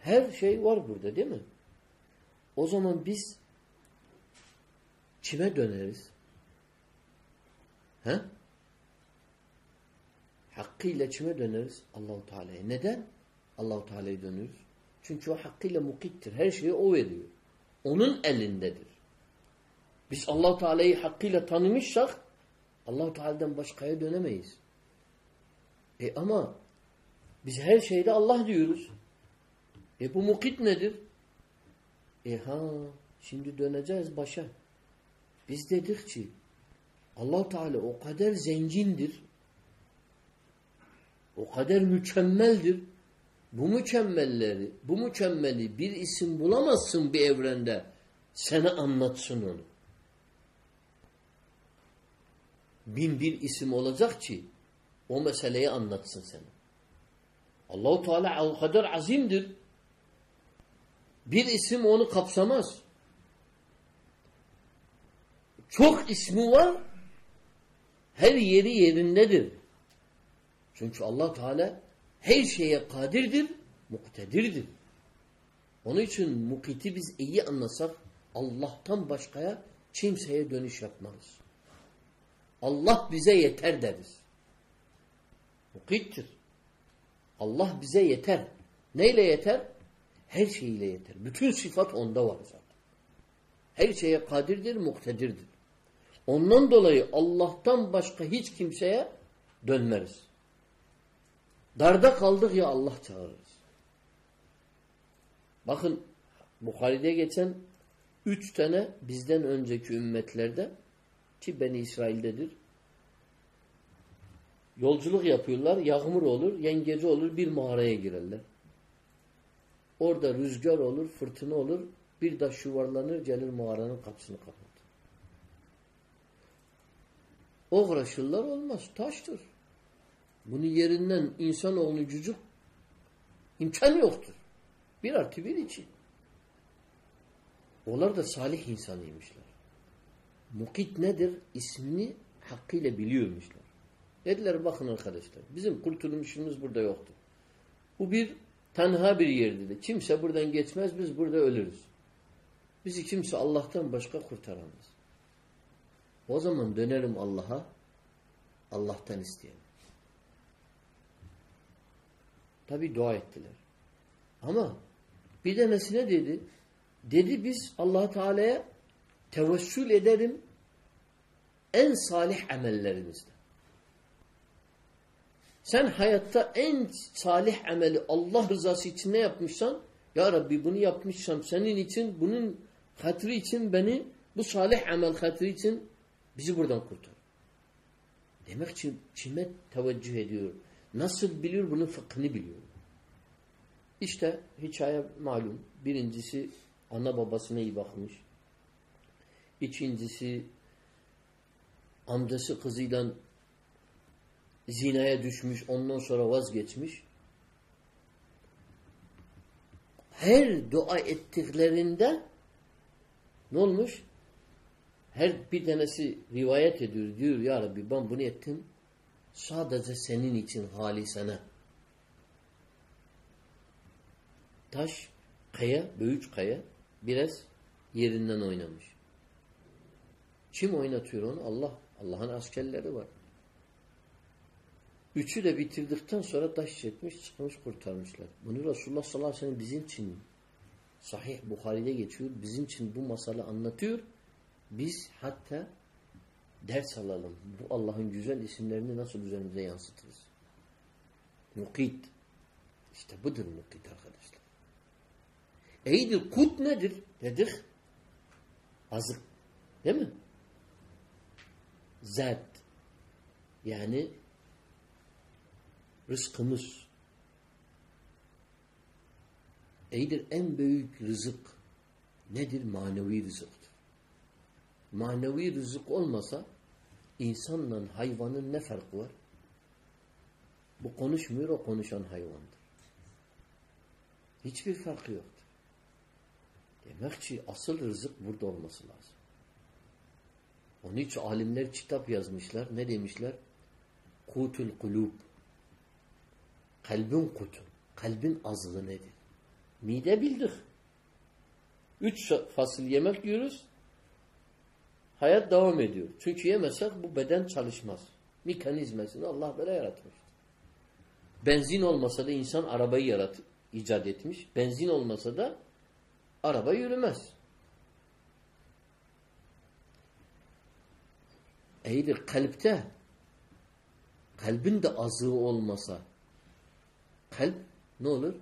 Her şey var burada değil mi? O zaman biz kime döneriz? He? Hakkıyla kime döneriz? Allahu Teala'ya. Neden? Allahu Teala'ya dönüyoruz. Çünkü o hakkıyla mukittir. Her şeyi o veriyor. Onun elindedir. Biz allah Teala'yı hakkıyla tanımışsak allah Teala'dan başkaya dönemeyiz. E ama biz her şeyde Allah diyoruz. E bu mukit nedir? E ha şimdi döneceğiz başa. Biz dedik ki allah Teala o kadar zengindir. O kadar mükemmeldir. Bu mükemmelleri, bu mükemmeli bir isim bulamazsın bir evrende. Sana anlatsın onu. bin bir isim olacak ki o meseleyi anlatsın sana. Allahu Teala o kadar azimdir. Bir isim onu kapsamaz. Çok ismi var. Her yeri yerindedir. Çünkü Allah Teala Her şeye kadirdir, muktedirdir. Onun için mukiti biz iyi anlasak Allah'tan başkaya kimseye dönüş yapmayız. Allah bize yeter deriz. Mukittir. Allah bize yeter. Neyle yeter? Her şeyiyle yeter. Bütün sıfat onda var zaten. Her şeye kadirdir, muktedirdir. Ondan dolayı Allah'tan başka hiç kimseye dönmeriz. Darda kaldık ya Allah çağırırız. Bakın Bukhari'de geçen üç tane bizden önceki ümmetlerde ki Beni İsrail'dedir. Yolculuk yapıyorlar. Yağmur olur, yengeci olur bir mağaraya girerler. Orada rüzgar olur, fırtına olur. Bir taş yuvarlanır, gelir mağaranın kapısını kapatır. Uğraşırlar olmaz. Taştır. Bunun yerinden insanoğlu cücük imkan yoktur. Bir artı bir için. Onlar da salih insanıymışlar. Mukit nedir? İsmini hakkıyla biliyormuşlar. Dediler bakın arkadaşlar bizim kurtuluşumuz burada yoktur. Bu bir tenha bir yerdir. Kimse buradan geçmez biz burada ölürüz. Bizi kimse Allah'tan başka kurtaramaz. O zaman dönerim Allah'a Allah'tan isteyelim. Tabi dua ettiler. Ama bir tanesi ne dedi? Dedi biz allah Teala'ya tevessül ederim en salih amellerimizde. Sen hayatta en salih ameli Allah rızası için ne yapmışsan Ya Rabbi bunu yapmışsam senin için bunun hatırı için beni bu salih amel hatırı için bizi buradan kurtar. Demek ki kime teveccüh ediyor? Nasıl biliyor? Bunun fıkhını biliyor. İşte hikaye malum. Birincisi ana babasına iyi bakmış. İkincisi amcası kızıyla zinaya düşmüş, ondan sonra vazgeçmiş. Her dua ettiklerinde ne olmuş? Her bir tanesi rivayet ediyor. Diyor ya Rabbi ben bunu ettim. Sadece senin için hali sana. Taş, kaya, büyük kaya biraz yerinden oynamış. Kim oynatıyor onu? Allah. Allah'ın askerleri var. Üçü de bitirdikten sonra taş çekmiş, çıkmış kurtarmışlar. Bunu Resulullah sallallahu aleyhi ve sellem bizim için Sahih Bukhari'de geçiyor. Bizim için bu masalı anlatıyor. Biz hatta ders alalım. Bu Allah'ın güzel isimlerini nasıl üzerimize yansıtırız? Mukit. İşte budur mukit arkadaşlar. Eydir kut nedir? Dedik. Azık. Değil mi? Zat. Yani rızkımız. Eydir en büyük rızık nedir? Manevi rızıktır. Manevi rızık olmasa insanla hayvanın ne farkı var? Bu konuşmuyor, o konuşan hayvandır. Hiçbir farkı yoktur. Demek ki asıl rızık burada olması lazım. Onun için alimler kitap yazmışlar. Ne demişler? Kutul kulub. Kalbin kutu. Kalbin azlığı nedir? Mide bildik. Üç fasıl yemek yiyoruz. Hayat devam ediyor. Çünkü yemesek bu beden çalışmaz. Mekanizmasını Allah böyle yaratmış. Benzin olmasa da insan arabayı yarat icat etmiş. Benzin olmasa da araba yürümez. İyidir kalpte kalbin de azığı olmasa kalp ne olur?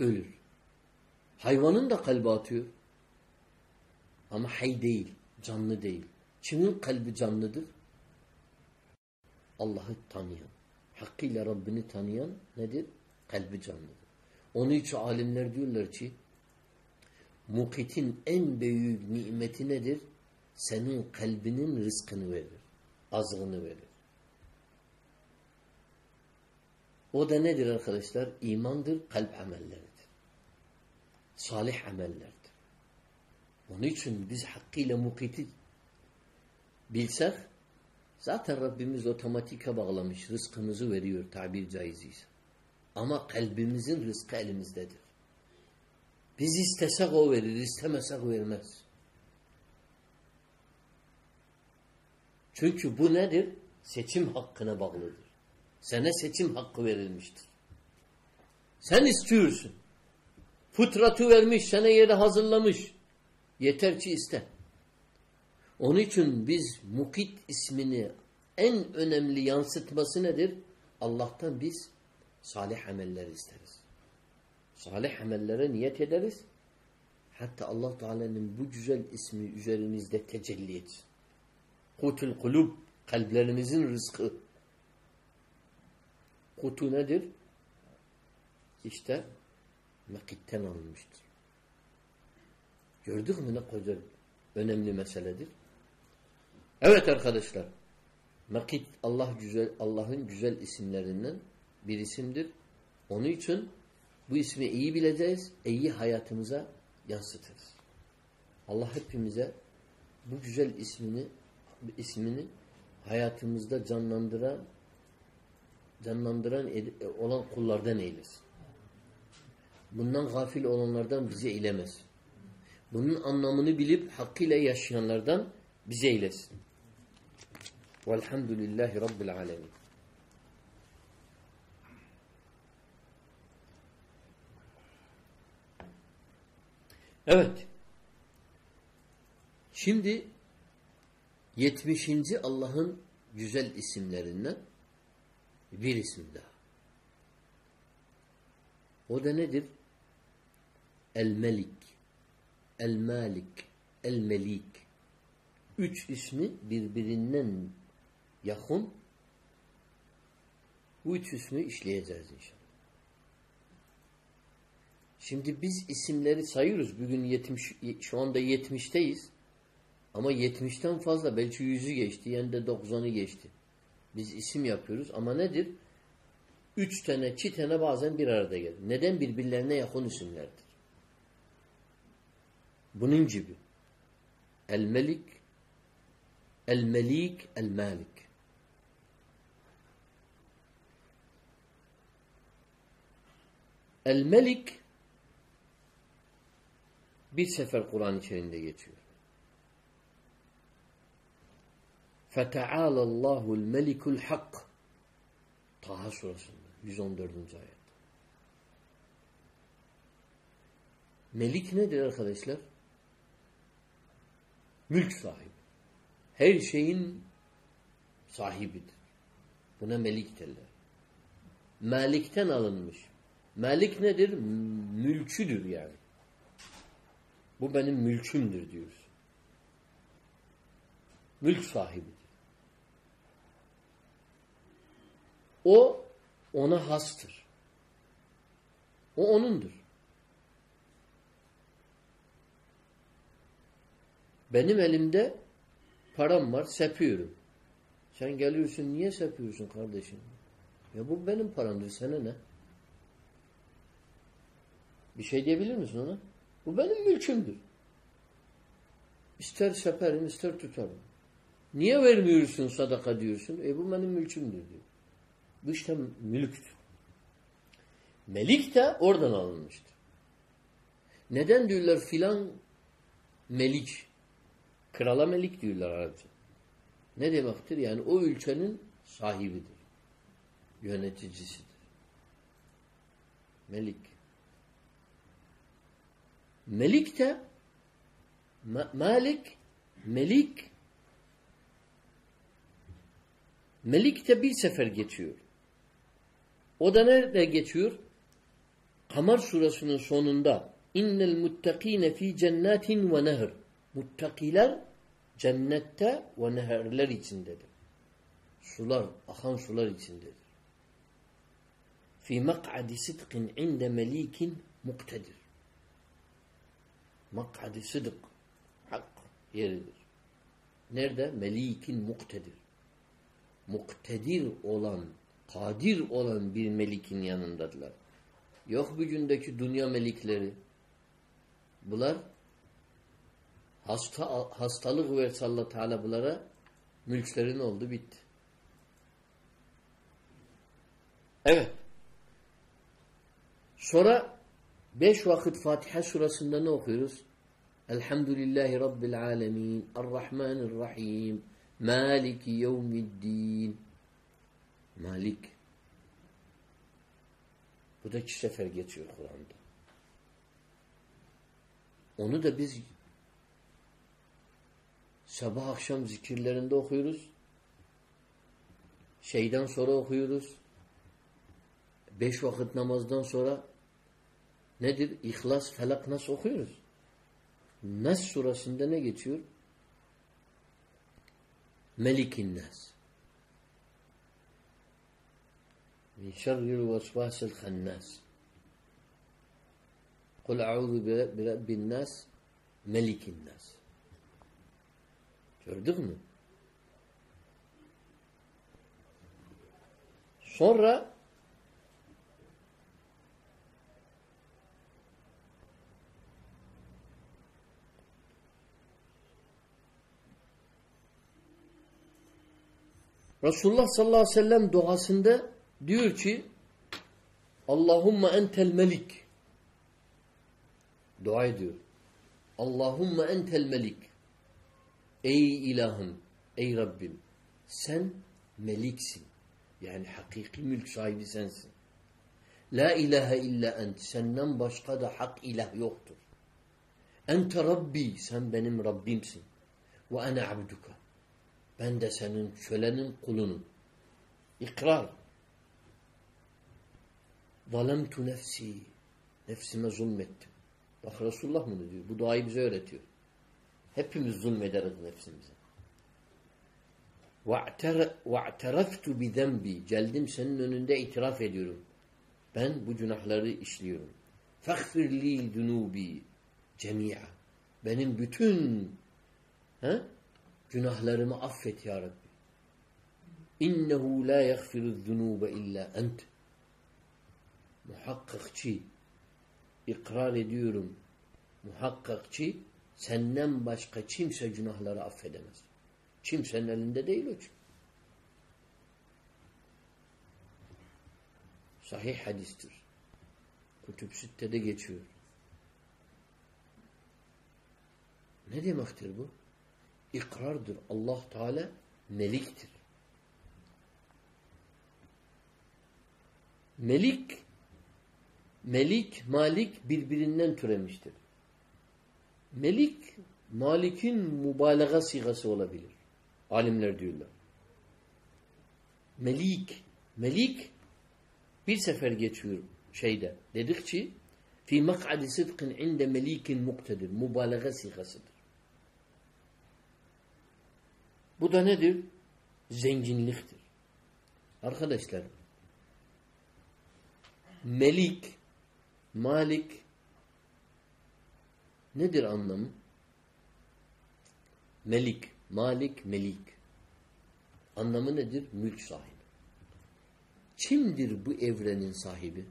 Ölür. Hayvanın da kalbi atıyor. Ama hay değil. Canlı değil. Kimin kalbi canlıdır? Allah'ı tanıyan. Hakkıyla Rabbini tanıyan nedir? Kalbi canlıdır. Onun için alimler diyorlar ki mukitin en büyük nimeti nedir? Senin kalbinin rızkını verir. Azığını verir. O da nedir arkadaşlar? İmandır, kalp amelleridir. Salih amellerdir. Onun için biz hakkıyla mukiti bilsek zaten Rabbimiz otomatike bağlamış. Rızkımızı veriyor tabir caiziyse. Ama kalbimizin rızkı elimizdedir. Biz istesek o verir, istemesek vermez. Çünkü bu nedir? Seçim hakkına bağlıdır. Sana seçim hakkı verilmiştir. Sen istiyorsun. Fıtratı vermiş, sana yeri hazırlamış. Yeter ki iste. Onun için biz Mukit ismini en önemli yansıtması nedir? Allah'tan biz salih ameller isteriz. Salih amellere niyet ederiz. Hatta Allah Teala'nın bu güzel ismi üzerimizde tecelli etsin. Kutul kulub kalplerimizin rızkı. Kutu nedir? İşte nakitten alınmıştır. Gördük mü ne kadar önemli meseledir? Evet arkadaşlar. Nakit Allah güzel Allah'ın güzel isimlerinden bir isimdir. Onun için bu ismi iyi bileceğiz, iyi hayatımıza yansıtırız. Allah hepimize bu güzel ismini ismini hayatımızda canlandıran canlandıran olan kullardan eylesin. Bundan gafil olanlardan bize eylemez. Bunun anlamını bilip hakkıyla yaşayanlardan bize eylesin. Velhamdülillahi Rabbil alemin. Evet. Şimdi 70. Allah'ın güzel isimlerinden bir isim daha. O da nedir? El-Melik, El-Malik, El-Melik. Üç ismi birbirinden yakın. Bu üç ismi işleyeceğiz inşallah. Şimdi biz isimleri sayıyoruz. Bugün 70, şu anda 70'teyiz. Ama 70'ten fazla belki 100'ü geçti. Yani de 90'ı geçti. Biz isim yapıyoruz ama nedir? Üç tane, iki tane bazen bir arada gelir. Neden birbirlerine yakın isimlerdir? Bunun gibi. El-Melik, El-Melik, El-Malik. El-Melik bir sefer Kur'an içerisinde geçiyor. فَتَعَالَ اللّٰهُ الْمَلِكُ الْحَقِّ Taha surasında 114. ayet. Melik nedir arkadaşlar? Mülk sahibi. Her şeyin sahibidir. Buna melik derler. Malikten alınmış. Malik nedir? Mülküdür yani. Bu benim mülkümdür diyoruz. Mülk sahibidir. O ona hastır. O onundur. Benim elimde param var, sepiyorum. Sen geliyorsun, niye sepiyorsun kardeşim? Ya bu benim paramdır, sana ne? Bir şey diyebilir misin ona? Bu benim mülkümdür. İster seperim, ister tutarım. Niye vermiyorsun sadaka diyorsun? E bu benim mülkümdür diyor. Bu işte mülktür. Melik de oradan alınmıştır. Neden diyorlar filan melik? Krala melik diyorlar Arapça. Ne demektir? Yani o ülkenin sahibidir. Yöneticisidir. Melik. Melik de ma Malik Melik Melik de bir sefer geçiyor. O da nerede geçiyor? Kamar surasının sonunda innel muttakine fi cennetin ve nehr. Muttakiler cennette ve neherler içindedir. Sular, akan sular içindedir. Fi mak'adi sidqin inde melikin muktedir. Mak'adi sıdık hak yeridir. Nerede? Melikin muktedir. Muktedir olan kadir olan bir melikin yanındadılar. Yok bugündeki dünya melikleri. Bunlar hasta hastalık verse Allah Teala bunlara mülklerin oldu bitti. Evet. Sonra beş vakit Fatiha surasında ne okuyoruz? Elhamdülillahi Rabbil alemin. Errahmanirrahim. Maliki yevmiddin. Malik. Bu da iki sefer geçiyor Kur'an'da. Onu da biz sabah akşam zikirlerinde okuyoruz. Şeyden sonra okuyoruz. Beş vakit namazdan sonra nedir? İhlas, felak nasıl okuyoruz? Nas surasında ne geçiyor? Melikin nas. Min şerril vesvasil hannas. Kul a'udhu bi rabbin nas melikin nas. Gördük mü? Sonra Resulullah sallallahu aleyhi ve sellem duasında diyor ki Allahumma entel melik dua ediyor. Allahumma entel melik Ey ilahım, ey Rabbim sen meliksin. Yani hakiki mülk sahibi sensin. La ilahe illa ent. Senden başka da hak ilah yoktur. Ente Rabbi. Sen benim Rabbimsin. Ve ene abduka. Ben de senin kölenin kulunum. İkrar. Zalemtu nefsi. Nefsime zulmettim. Bak Resulullah bunu diyor. Bu duayı bize öğretiyor. Hepimiz zulmederiz nefsimize. وَاَعْتَرَفْتُ بِذَنْبِ Geldim senin önünde itiraf ediyorum. Ben bu günahları işliyorum. فَغْفِرْ لِي ذُنُوبِ cemia. Benim bütün he, günahlarımı affet ya Rabbi. İnnehu la yaghfiru zunuba illa ent. Muhakkakçı ikrar ediyorum. Muhakkakçı senden başka kimse günahları affedemez. Kimsenin elinde değil o. Sahih hadistir. Kütüb Sitte'de geçiyor. Ne demektir bu? İkrardır. Allah Teala meliktir. Melik Melik, Malik birbirinden türemiştir. Melik, Malik'in mübalağa sigası olabilir. Alimler diyorlar. Melik, Melik bir sefer geçiyor şeyde. Dedikçe fi mak'adi sıdkın inde melikin muktedir. Mübalağa sigasıdır. Bu da nedir? Zenginliktir. Arkadaşlar Melik Malik nedir anlamı? Melik, Malik, Melik. Anlamı nedir? Mülk sahibi. Kimdir bu evrenin sahibi?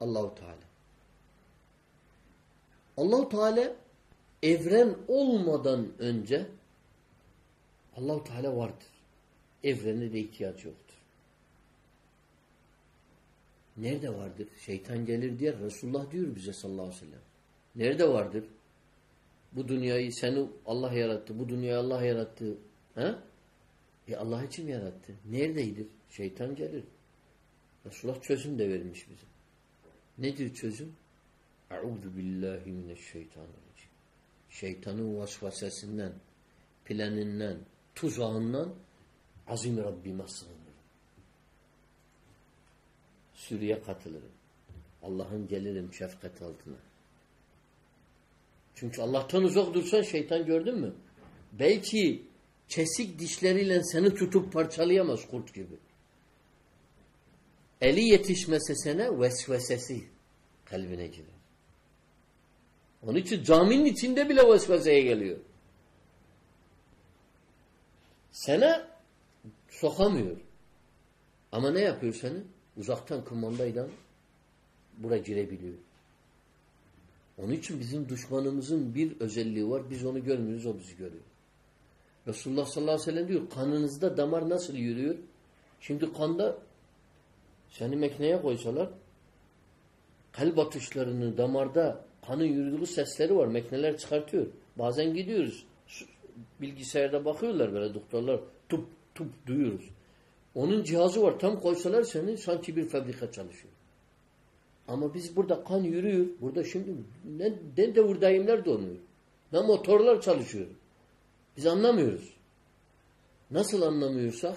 Allahu Teala. Allahu Teala evren olmadan önce Allahu Teala vardır. Evrene de ihtiyaç yoktur. Nerede vardır? Şeytan gelir diye Resulullah diyor bize sallallahu aleyhi ve sellem. Nerede vardır? Bu dünyayı seni Allah yarattı. Bu dünyayı Allah yarattı. Ha? E Allah için yarattı. Neredeydir? Şeytan gelir. Resulullah çözüm de vermiş bize. Nedir çözüm? Euzu billahi mineşşeytanirracim. Şeytanın vasvasesinden, planından, tuzağından azim Rabbime sığınırım. Sürüye katılırım. Allah'ın gelirim şefkat altına. Çünkü Allah'tan uzak dursan şeytan gördün mü? Belki kesik dişleriyle seni tutup parçalayamaz kurt gibi. Eli yetişmese sana vesvesesi kalbine girer. Onun için caminin içinde bile vesveseye geliyor. Sana sokamıyor. Ama ne yapıyor seni? Uzaktan kumandayla buraya girebiliyor. Onun için bizim düşmanımızın bir özelliği var. Biz onu görmüyoruz, o bizi görüyor. Resulullah sallallahu aleyhi ve sellem diyor, kanınızda damar nasıl yürüyor? Şimdi kanda Seni mekneye koysalar kalp atışlarını damarda kanın yürüdüğü sesleri var. Mekneler çıkartıyor. Bazen gidiyoruz. Bilgisayarda bakıyorlar böyle doktorlar. Tup tup duyuyoruz. Onun cihazı var. Tam koysalar seni sanki bir fabrika çalışıyor. Ama biz burada kan yürüyor. Burada şimdi ne, ne devurdayımlar donuyor. Ne motorlar çalışıyor. Biz anlamıyoruz. Nasıl anlamıyorsak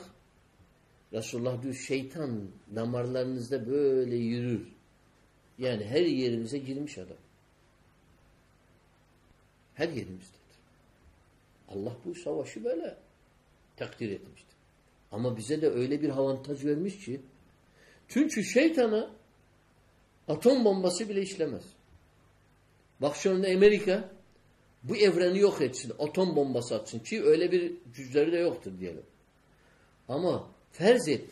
Resulullah diyor şeytan damarlarınızda böyle yürür. Yani her yerimize girmiş adam. Her yerimizdedir. Allah bu savaşı böyle takdir etmiştir. Ama bize de öyle bir avantaj vermiş ki çünkü şeytana atom bombası bile işlemez. Bak şu anda Amerika bu evreni yok etsin. Atom bombası atsın ki öyle bir güçleri de yoktur diyelim. Ama farz et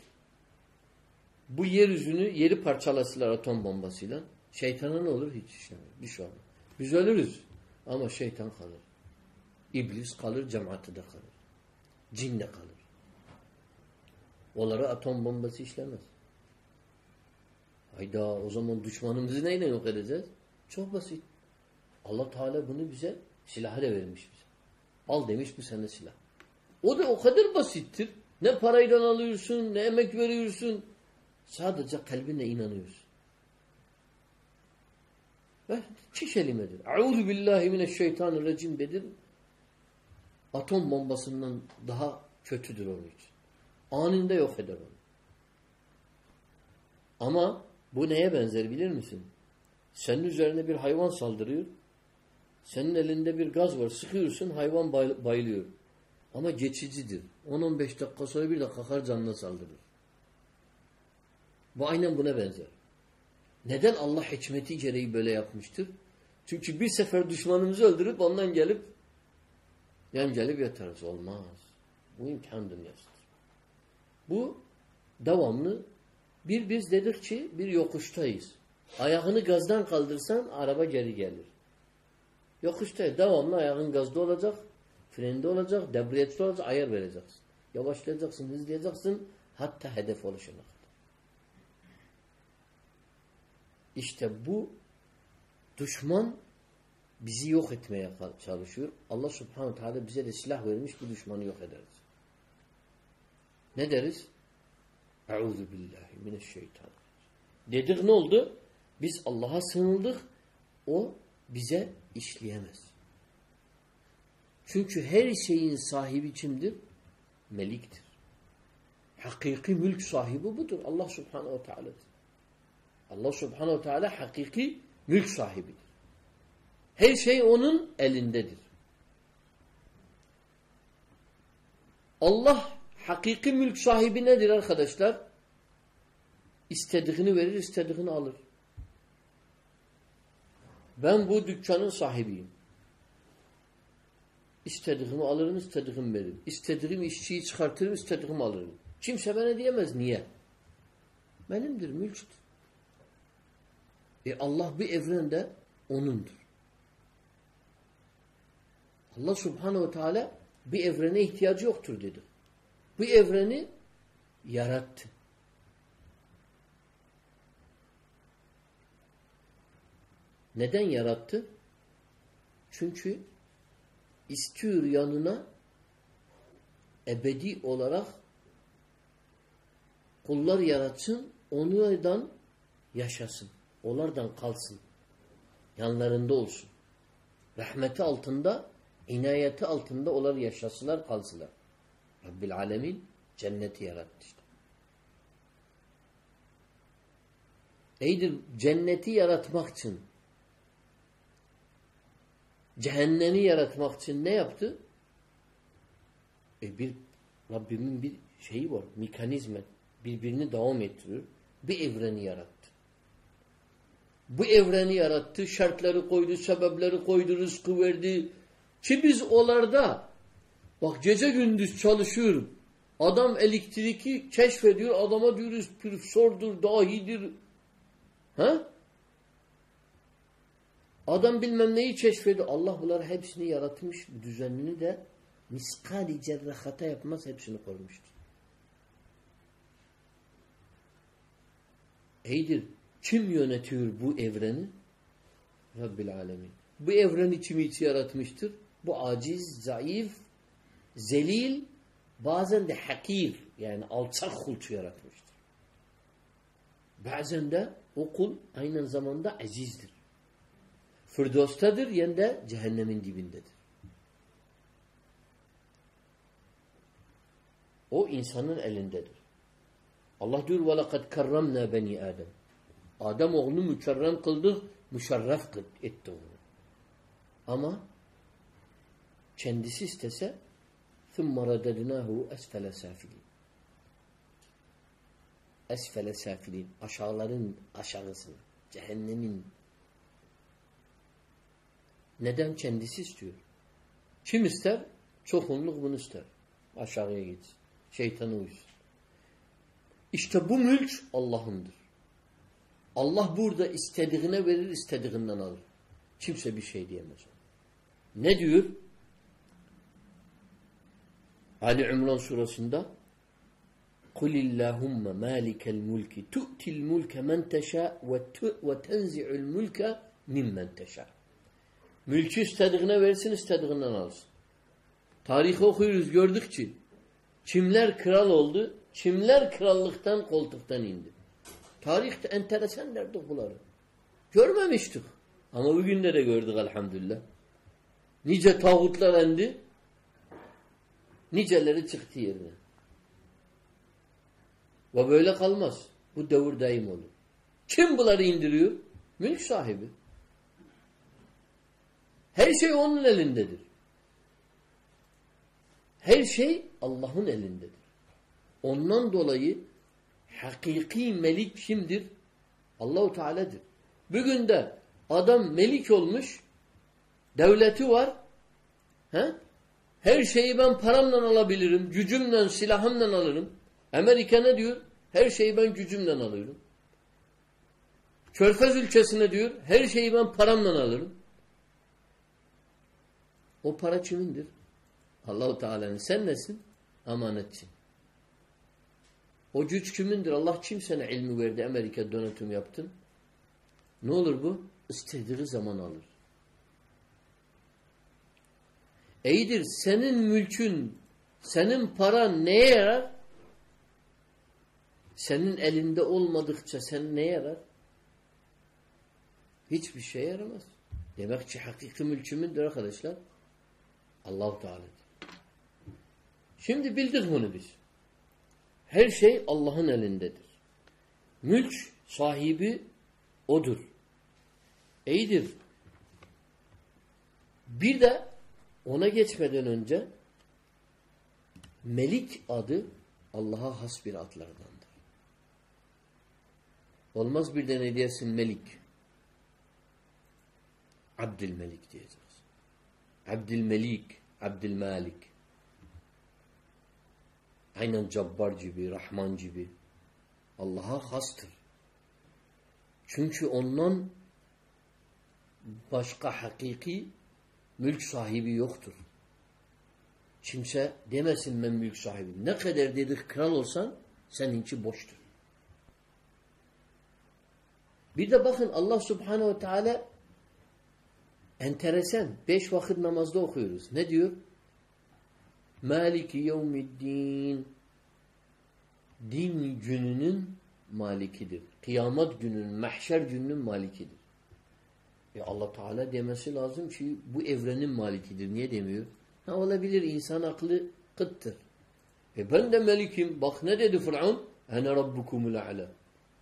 bu yeryüzünü yeri parçalasılar atom bombasıyla. Şeytana ne olur? Hiç işlemez. Bir şey olmaz. Biz ölürüz. Ama şeytan kalır. İblis kalır, cemaati de kalır. Cin de kalır. Onlara atom bombası işlemez. Hayda o zaman düşmanımızı neyle yok edeceğiz? Çok basit. Allah Teala bunu bize silahı da vermiş bize. Al demiş bu sene silah. O da o kadar basittir. Ne parayla alıyorsun, ne emek veriyorsun. Sadece kalbinle inanıyorsun. Ve iki kelimedir. Euzu billahi mineşşeytanirracim dedir. Atom bombasından daha kötüdür onun için. Anında yok eder onu. Ama bu neye benzer bilir misin? Senin üzerine bir hayvan saldırıyor. Senin elinde bir gaz var. Sıkıyorsun hayvan bayılıyor. Ama geçicidir. 10-15 dakika sonra bir de kalkar canına saldırır. Bu aynen buna benzer. Neden Allah hikmeti gereği böyle yapmıştır? Çünkü bir sefer düşmanımızı öldürüp ondan gelip yan gelip yatarız. Olmaz. Bu imtihan dünyasıdır. Bu devamlı bir biz dedik ki bir yokuştayız. Ayağını gazdan kaldırsan araba geri gelir. Yokuştayız. Devamlı ayağın gazda olacak, frende olacak, debriyette olacak, ayar vereceksin. Yavaşlayacaksın, hızlayacaksın hatta hedef oluşana kadar. İşte bu düşman bizi yok etmeye çalışıyor. Allah subhanahu teala bize de silah vermiş bu düşmanı yok ederiz. Ne deriz? Euzu billahi mineşşeytan. Dedik ne oldu? Biz Allah'a sığınıldık. O bize işleyemez. Çünkü her şeyin sahibi kimdir? Meliktir. Hakiki mülk sahibi budur. Allah subhanehu teala'dır. Allah subhanehu teala hakiki mülk sahibidir. Her şey onun elindedir. Allah hakiki mülk sahibi nedir arkadaşlar? İstediğini verir, istediğini alır. Ben bu dükkanın sahibiyim. İstediğimi alırım, istediğimi veririm. İstediğim işçiyi çıkartırım, istediğimi alırım. Kimse bana diyemez niye? Benimdir, mülktür. E Allah bir evrende O'nundur. Allah Subhanahu ve Teala bir evrene ihtiyacı yoktur dedi. Bu evreni yarattı. Neden yarattı? Çünkü istiyor yanına ebedi olarak kullar yaratsın, onlardan yaşasın. Onlardan kalsın. Yanlarında olsun. Rahmeti altında, inayeti altında onlar yaşasılar, kalsılar. Rabbil Alemin cenneti yarattı işte. Eydir cenneti yaratmak için cehennemi yaratmak için ne yaptı? E bir Rabbimin bir şeyi var, mekanizma birbirini devam ettiriyor. Bir evreni yarattı. Bu evreni yarattı, şartları koydu, sebepleri koydu, rızkı verdi. Ki biz olarda bak gece gündüz çalışıyorum. Adam elektriki keşfediyor, adama diyoruz profesördür, dahidir. Ha? Adam bilmem neyi keşfediyor. Allah bunları hepsini yaratmış, düzenini de miskali cerre hata yapmaz hepsini koymuştur. İyidir. Kim yönetiyor bu evreni? Rabbil alemin. Bu evreni kim için yaratmıştır? Bu aciz, zayıf, zelil, bazen de hakir yani alçak kulçu yaratmıştır. Bazen de o kul aynı zamanda azizdir. Firdos'tadır yani de cehennemin dibindedir. O insanın elindedir. Allah diyor وَلَقَدْ كَرَّمْنَا beni Adem. Adem oğlunu mükerrem kıldık, müşerref etti onu. Ama kendisi istese ثُمَّ رَدَدْنَاهُ أَسْفَلَ سَافِلِينَ Esfele safilin. Aşağıların aşağısına. Cehennemin. Neden? Kendisi istiyor. Kim ister? Çokunluk bunu ister. Aşağıya gitsin. Şeytana uysun. İşte bu mülk Allah'ındır. Allah burada istediğine verir, istediğinden alır. Kimse bir şey diyemez. Ne diyor? Ali İmran surasında قُلِ اللّٰهُمَّ مَالِكَ الْمُلْكِ تُؤْتِ الْمُلْكَ مَنْ تَشَاءُ وَتَنْزِعُ الْمُلْكَ مِمَّنْ تَشَاءُ Mülkü istediğine versin, istediğinden alsın. Tarihi okuyoruz, gördük ki kimler kral oldu, kimler krallıktan, koltuktan indi. Tarihte enteresan derdik bunları. Görmemiştik. Ama bugün de, de gördük elhamdülillah. Nice tağutlar indi, niceleri çıktı yerine. Ve böyle kalmaz. Bu devir daim olur. Kim bunları indiriyor? Mülk sahibi. Her şey onun elindedir. Her şey Allah'ın elindedir. Ondan dolayı hakiki melik kimdir? Allahu Teala'dır. Bugün de adam melik olmuş, devleti var. He? Her şeyi ben paramla alabilirim, gücümle, silahımla alırım. Amerika ne diyor? Her şeyi ben gücümle alıyorum. Körfez ülkesine diyor, her şeyi ben paramla alırım. O para kimindir? Allahu Teala'nın. Sen nesin? Amanetçin. O güç kimindir? Allah kim sana ilmi verdi? Amerika donatum yaptın. Ne olur bu? İstediği zaman alır. İyidir. Senin mülkün, senin paran neye yarar? Senin elinde olmadıkça sen neye yarar? Hiçbir şey yaramaz. Demek ki hakiki mülkümündür arkadaşlar. Allahu Teala'dır. Şimdi bildik bunu biz. Her şey Allah'ın elindedir. Mülk sahibi odur. İyidir. Bir de ona geçmeden önce Melik adı Allah'a has bir adlardandır. Olmaz bir de ne diyesin Melik. Abdülmelik diyeceğiz. Abdülmelik, Abdülmalik. Aynen Cabbar gibi, Rahman gibi. Allah'a hastır. Çünkü ondan başka hakiki mülk sahibi yoktur. Kimse demesin ben mülk sahibi. Ne kadar dedik kral olsan seninki boştur. Bir de bakın Allah subhanehu teala enteresan. Beş vakit namazda okuyoruz. Ne diyor? Maliki yevmiddin din gününün malikidir. Kıyamet gününün, mahşer gününün malikidir. E Allah Teala demesi lazım ki bu evrenin malikidir. Niye demiyor? Ha olabilir insan aklı kıttır. E ben de melikim. Bak ne dedi Fıraun? Ene rabbukumul a'la.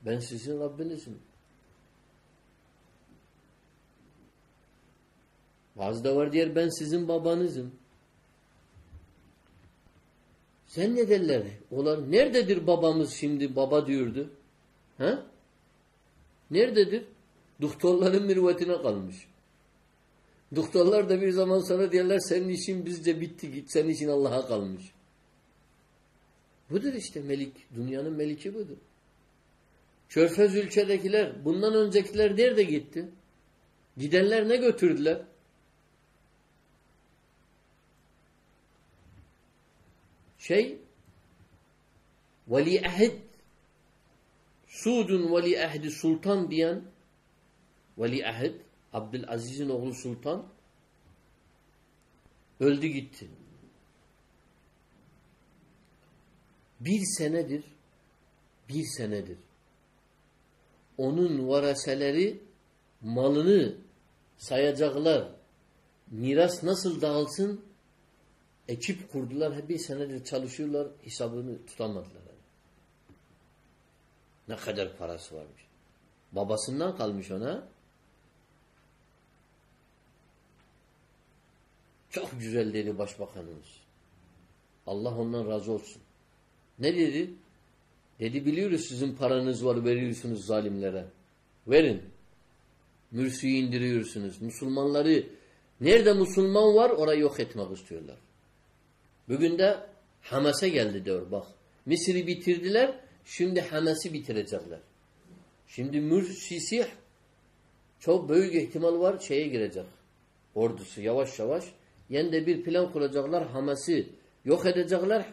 Ben sizin Rabbinizim. Bazıda var diyor ben sizin babanızım. Sen ne derler? Olan nerededir babamız şimdi baba diyordu. Ha? Nerededir? Doktorların mürvetine kalmış. Doktorlar da bir zaman sonra diyorlar senin işin bizce bitti git senin işin Allah'a kalmış. Budur işte melik. Dünyanın meliki budur. Körfez ülkedekiler bundan öncekiler nerede gitti? Gidenler ne götürdüler? şey veli ahid Suudun veli ehdi sultan diyen veli ahd Abdülaziz'in oğlu sultan öldü gitti. Bir senedir bir senedir onun varaseleri malını sayacaklar. Miras nasıl dağılsın? Ekip kurdular. Bir senedir çalışıyorlar. Hesabını tutamadılar. Ne kadar parası varmış. Babasından kalmış ona. Çok güzel dedi başbakanımız. Allah ondan razı olsun. Ne dedi? Dedi biliyoruz sizin paranız var veriyorsunuz zalimlere. Verin. Mürsüyü indiriyorsunuz. Müslümanları nerede Müslüman var orayı yok etmek istiyorlar. Bugün de Hamas'a geldi diyor bak. Mısır'ı bitirdiler. Şimdi Hamas'ı bitirecekler. Şimdi Mürsisi çok büyük ihtimal var şeye girecek. Ordusu yavaş yavaş. Yani bir plan kuracaklar. Hamas'ı yok edecekler.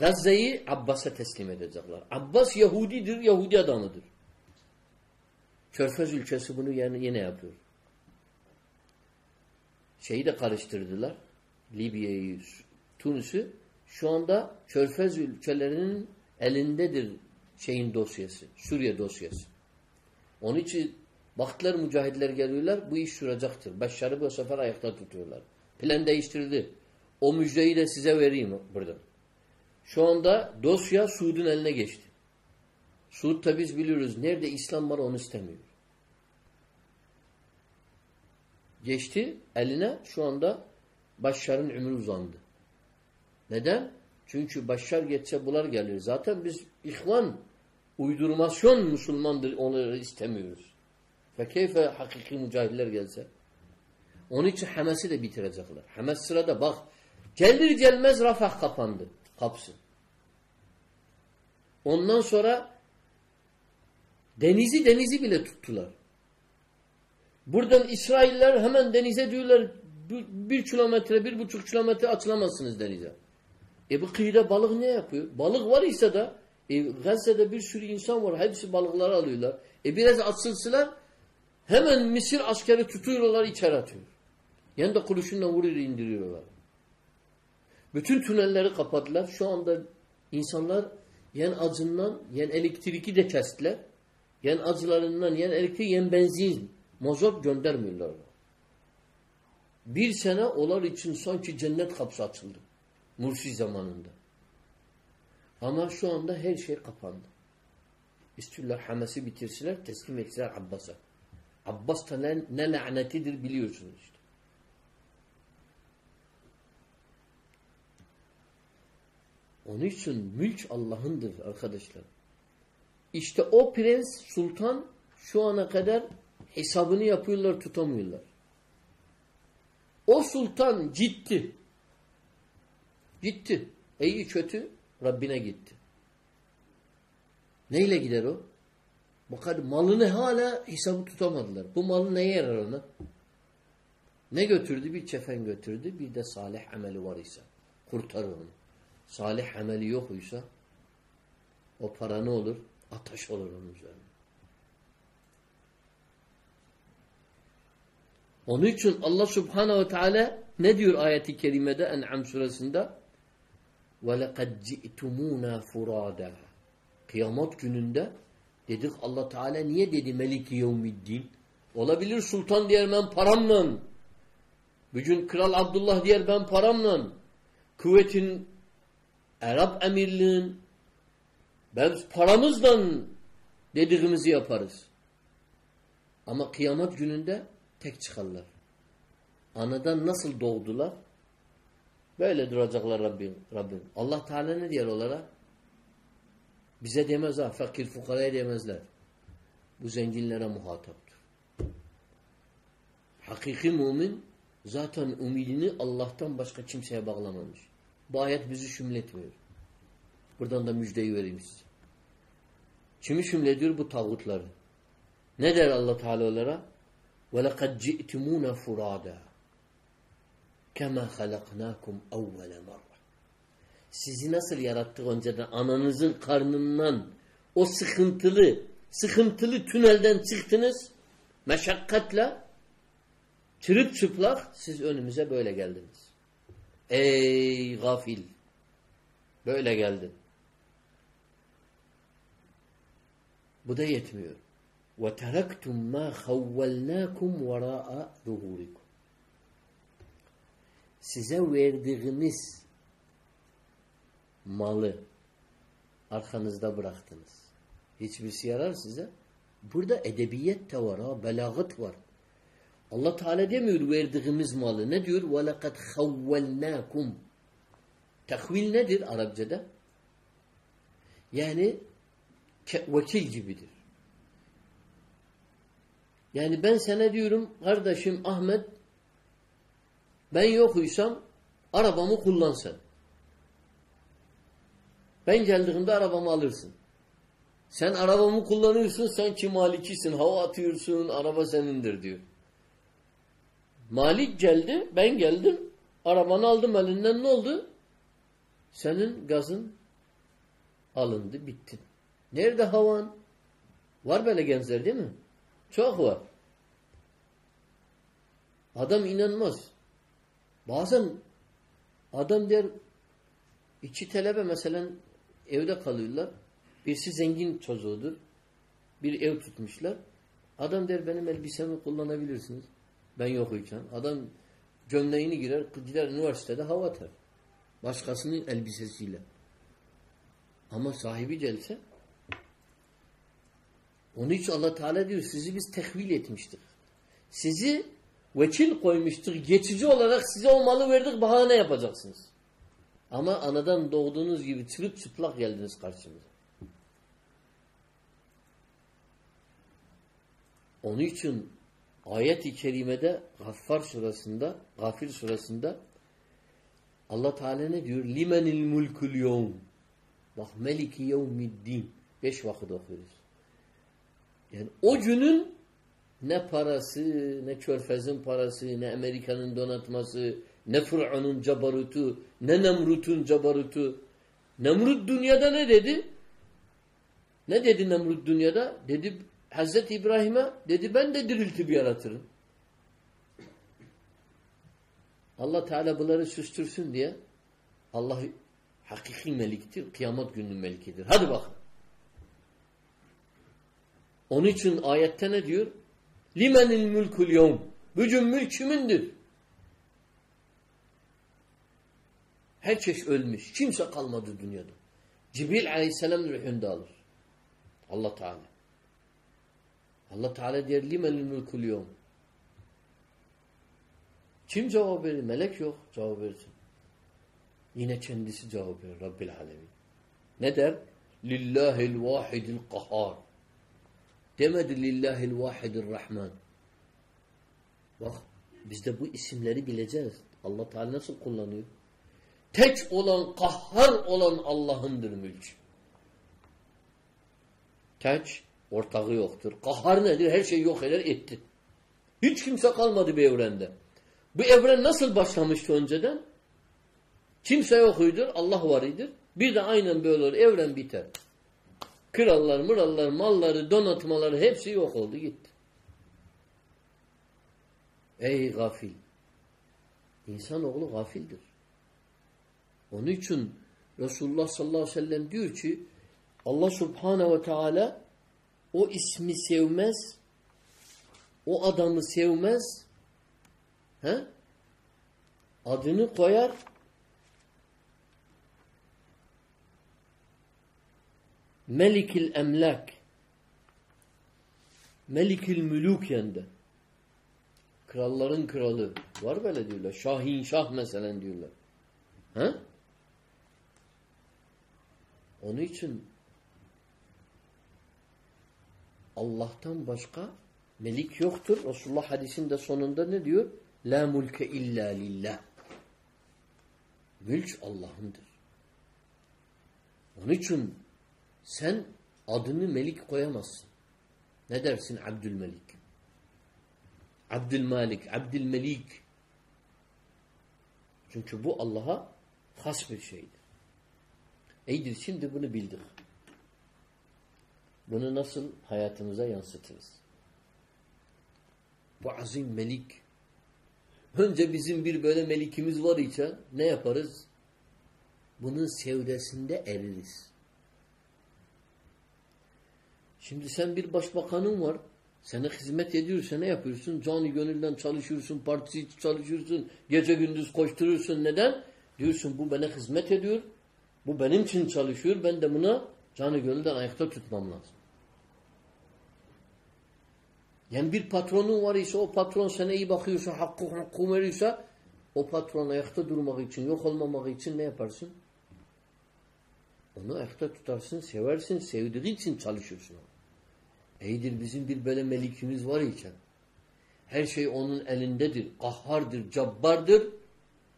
Gazze'yi Abbas'a teslim edecekler. Abbas Yahudidir, Yahudi adamıdır. Körfez ülkesi bunu yani yine yapıyor. Şeyi de karıştırdılar. Libya'yı, Tunus'u. Şu anda Körfez ülkelerinin elindedir şeyin dosyası. Suriye dosyası. Onun için baktılar mücahitler geliyorlar. Bu iş sürecektir. Başarı bu sefer ayakta tutuyorlar. Plan değiştirildi. O müjdeyi de size vereyim burada. Şu anda dosya Suud'un eline geçti. Suud da biz biliyoruz. Nerede İslam var onu istemiyor. Geçti eline şu anda Başşar'ın ömrü uzandı. Neden? Çünkü Başşar geçse bular gelir. Zaten biz ihvan uydurmasyon Müslümandır onları istemiyoruz. Ve keyfe hakiki mücahidler gelse. Onun için Hamas'ı da bitirecekler. Hamas sırada bak gelir gelmez Rafah kapandı. Kapsı. Ondan sonra denizi denizi bile tuttular. Buradan İsrailler hemen denize diyorlar bir, kilometre, bir buçuk kilometre açılamazsınız denize. E bu kıyıda balık ne yapıyor? Balık var ise de e, Gazze'de bir sürü insan var. Hepsi balıkları alıyorlar. E biraz açılsılar hemen Mısır askeri tutuyorlar içeri atıyor. Yani de kurşunla vuruyor indiriyorlar. Bütün tünelleri kapadılar. Şu anda insanlar yen acından yen elektriki de kestiler. Yen acılarından yen elektrik yen benzin mazot göndermiyorlar. Bir sene olar için sanki cennet kapısı açıldı. Mursi zamanında. Ama şu anda her şey kapandı. İstiyorlar Hamas'ı bitirsiler, teslim etsinler Abbas'a. Abbas da ne, ne lanetidir biliyorsunuz işte. Onun için mülk Allah'ındır arkadaşlar. İşte o prens, sultan şu ana kadar hesabını yapıyorlar, tutamıyorlar. O sultan gitti. Gitti. İyi kötü Rabbine gitti. Neyle gider o? Bakın malını hala hesabı tutamadılar. Bu malı neye yarar ona? Ne götürdü? Bir çefen götürdü. Bir de salih ameli var ise. Kurtarır onu Salih ameli yok ise o para ne olur? Ateş olur onun üzerine. Onun için Allah Subhanahu ve Teala ne diyor ayeti kerimede En'am suresinde? وَلَقَدْ جِئْتُمُونَا فُرَادًا Kıyamet gününde dedik Allah Teala niye dedi Meliki Yevmiddin? Olabilir sultan diyer ben paramla. Bugün Kral Abdullah diyer ben paramla. Kuvvetin Arap emirliğin ben paramızla dediğimizi yaparız. Ama kıyamet gününde tek çıkarlar. Anadan nasıl doğdular? Böyle duracaklar Rabbim. Rabbim. Allah Teala ne diyor onlara? Bize demez ha. Fakir fukaraya demezler. Bu zenginlere muhataptır. Hakiki mümin zaten umidini Allah'tan başka kimseye bağlamamış. Bu ayet bizi şümletmiyor. Buradan da müjdeyi vereyim size. Kimi şümlediyor? Bu tağutları. Ne der Allah Teala onlara? وَلَقَدْ جِئْتُمُونَ فُرَادًا كَمَا خَلَقْنَاكُمْ اَوَّلَ مَرَّةً Sizi nasıl yarattık önceden? Ananızın karnından o sıkıntılı sıkıntılı tünelden çıktınız meşakkatle çırıp çıplak siz önümüze böyle geldiniz. Ey gafil böyle geldin. Bu da yetmiyor. وَتَرَكْتُمْ مَا خَوَّلْنَاكُمْ وَرَاءَ ظُهُورِكُمْ Size verdiğimiz malı arkanızda bıraktınız. Hiçbirisi yarar size. Burada edebiyet de var, ha, belagat var. Allah Teala demiyor verdiğimiz malı. Ne diyor? وَلَقَدْ خَوَّلْنَاكُمْ Tehvil nedir Arapçada? Yani vekil gibidir. Yani ben sana diyorum kardeşim Ahmet ben yokuysam arabamı kullansın. Ben geldiğimde arabamı alırsın. Sen arabamı kullanıyorsun, sen ki malikisin, hava atıyorsun, araba senindir diyor. Malik geldi, ben geldim, arabanı aldım elinden ne oldu? Senin gazın alındı, bittin. Nerede havan? Var böyle gençler değil mi? Çok var. Adam inanmaz. Bazen adam der iki talebe mesela evde kalıyorlar. Birisi zengin çocuğudur. Bir ev tutmuşlar. Adam der benim elbisemi kullanabilirsiniz. Ben yokuyken. Adam gömleğini girer, gider üniversitede hava atar. Başkasının elbisesiyle. Ama sahibi gelse onun için Allah Teala diyor sizi biz tehvil etmiştik. Sizi vekil koymuştuk. Geçici olarak size o malı verdik bahane yapacaksınız. Ama anadan doğduğunuz gibi çırıp çıplak geldiniz karşımıza. Onun için ayet-i kerimede Gaffar surasında, Gafir surasında Allah Teala ne diyor? Limenil mulkul yevm. Bak meliki yevmiddin. Beş vakit okuyoruz. Yani o günün ne parası, ne körfezin parası, ne Amerika'nın donatması, ne Fır'un'un cabarutu, ne Nemrut'un cabarutu. Nemrut dünyada ne dedi? Ne dedi Nemrut dünyada? Dedi Hazreti İbrahim'e dedi ben de diriltip yaratırım. Allah Teala bunları sustursun diye Allah hakiki meliktir, kıyamet gününün melikidir. Hadi bakın. Onun için ayette ne diyor? Limenil mülkül yevm. Bugün mülk kimindir? Herkes ölmüş. Kimse kalmadı dünyada. Cibril aleyhisselam ruhunda alır. Allah Teala. Allah Teala diyor limenil mülkül yevm. Kim cevap verir? Melek yok cevap verirsin. Yine kendisi cevap verir Rabbil Alemin. Ne der? Lillahil vahidil kahhar. Demedi lillahil vahidil rahman. Bak biz de bu isimleri bileceğiz. Allah Teala nasıl kullanıyor? Tek olan, kahhar olan Allah'ındır mülk. Tek, ortağı yoktur. Kahhar nedir? Her şeyi yok eder, etti. Hiç kimse kalmadı bir evrende. Bu evren nasıl başlamıştı önceden? Kimse yokuydur, Allah varıdır. Bir de aynen böyle olur, evren biter. Krallar, mırallar, malları, donatmaları hepsi yok oldu, gitti. Ey gafil! İnsanoğlu gafildir. Onun için Resulullah sallallahu aleyhi ve sellem diyor ki Allah subhanehu ve teala o ismi sevmez, o adamı sevmez, he? adını koyar, Melikil emlak Melikil müluk yende. Kralların kralı. Var böyle diyorlar. Şahin şah mesela diyorlar. He? Onun için Allah'tan başka melik yoktur. Resulullah hadisinde sonunda ne diyor? La mulke illa lillah. Mülk Allah'ındır. Onun için sen adını Melik koyamazsın. Ne dersin Abdülmelik? Abdülmalik, Abdülmelik. Çünkü bu Allah'a has bir şeydir. İyidir şimdi bunu bildik. Bunu nasıl hayatımıza yansıtırız? Bu azim melik. Önce bizim bir böyle melikimiz var ise ne yaparız? Bunun sevdesinde eririz. Şimdi sen bir başbakanın var. Sana hizmet ediyorsa ne yapıyorsun? Canı gönülden çalışıyorsun, partisi çalışıyorsun, gece gündüz koşturuyorsun. Neden? Diyorsun bu bana hizmet ediyor. Bu benim için çalışıyor. Ben de buna canı gönülden ayakta tutmam lazım. Yani bir patronun var ise o patron sana iyi bakıyorsa, hakkı hakkı veriyorsa o patron ayakta durmak için, yok olmamak için ne yaparsın? Onu ayakta tutarsın, seversin, sevdiği için çalışıyorsun. İyidir bizim bir böyle melikimiz var iken. Her şey onun elindedir. Kahhardır, cabbardır.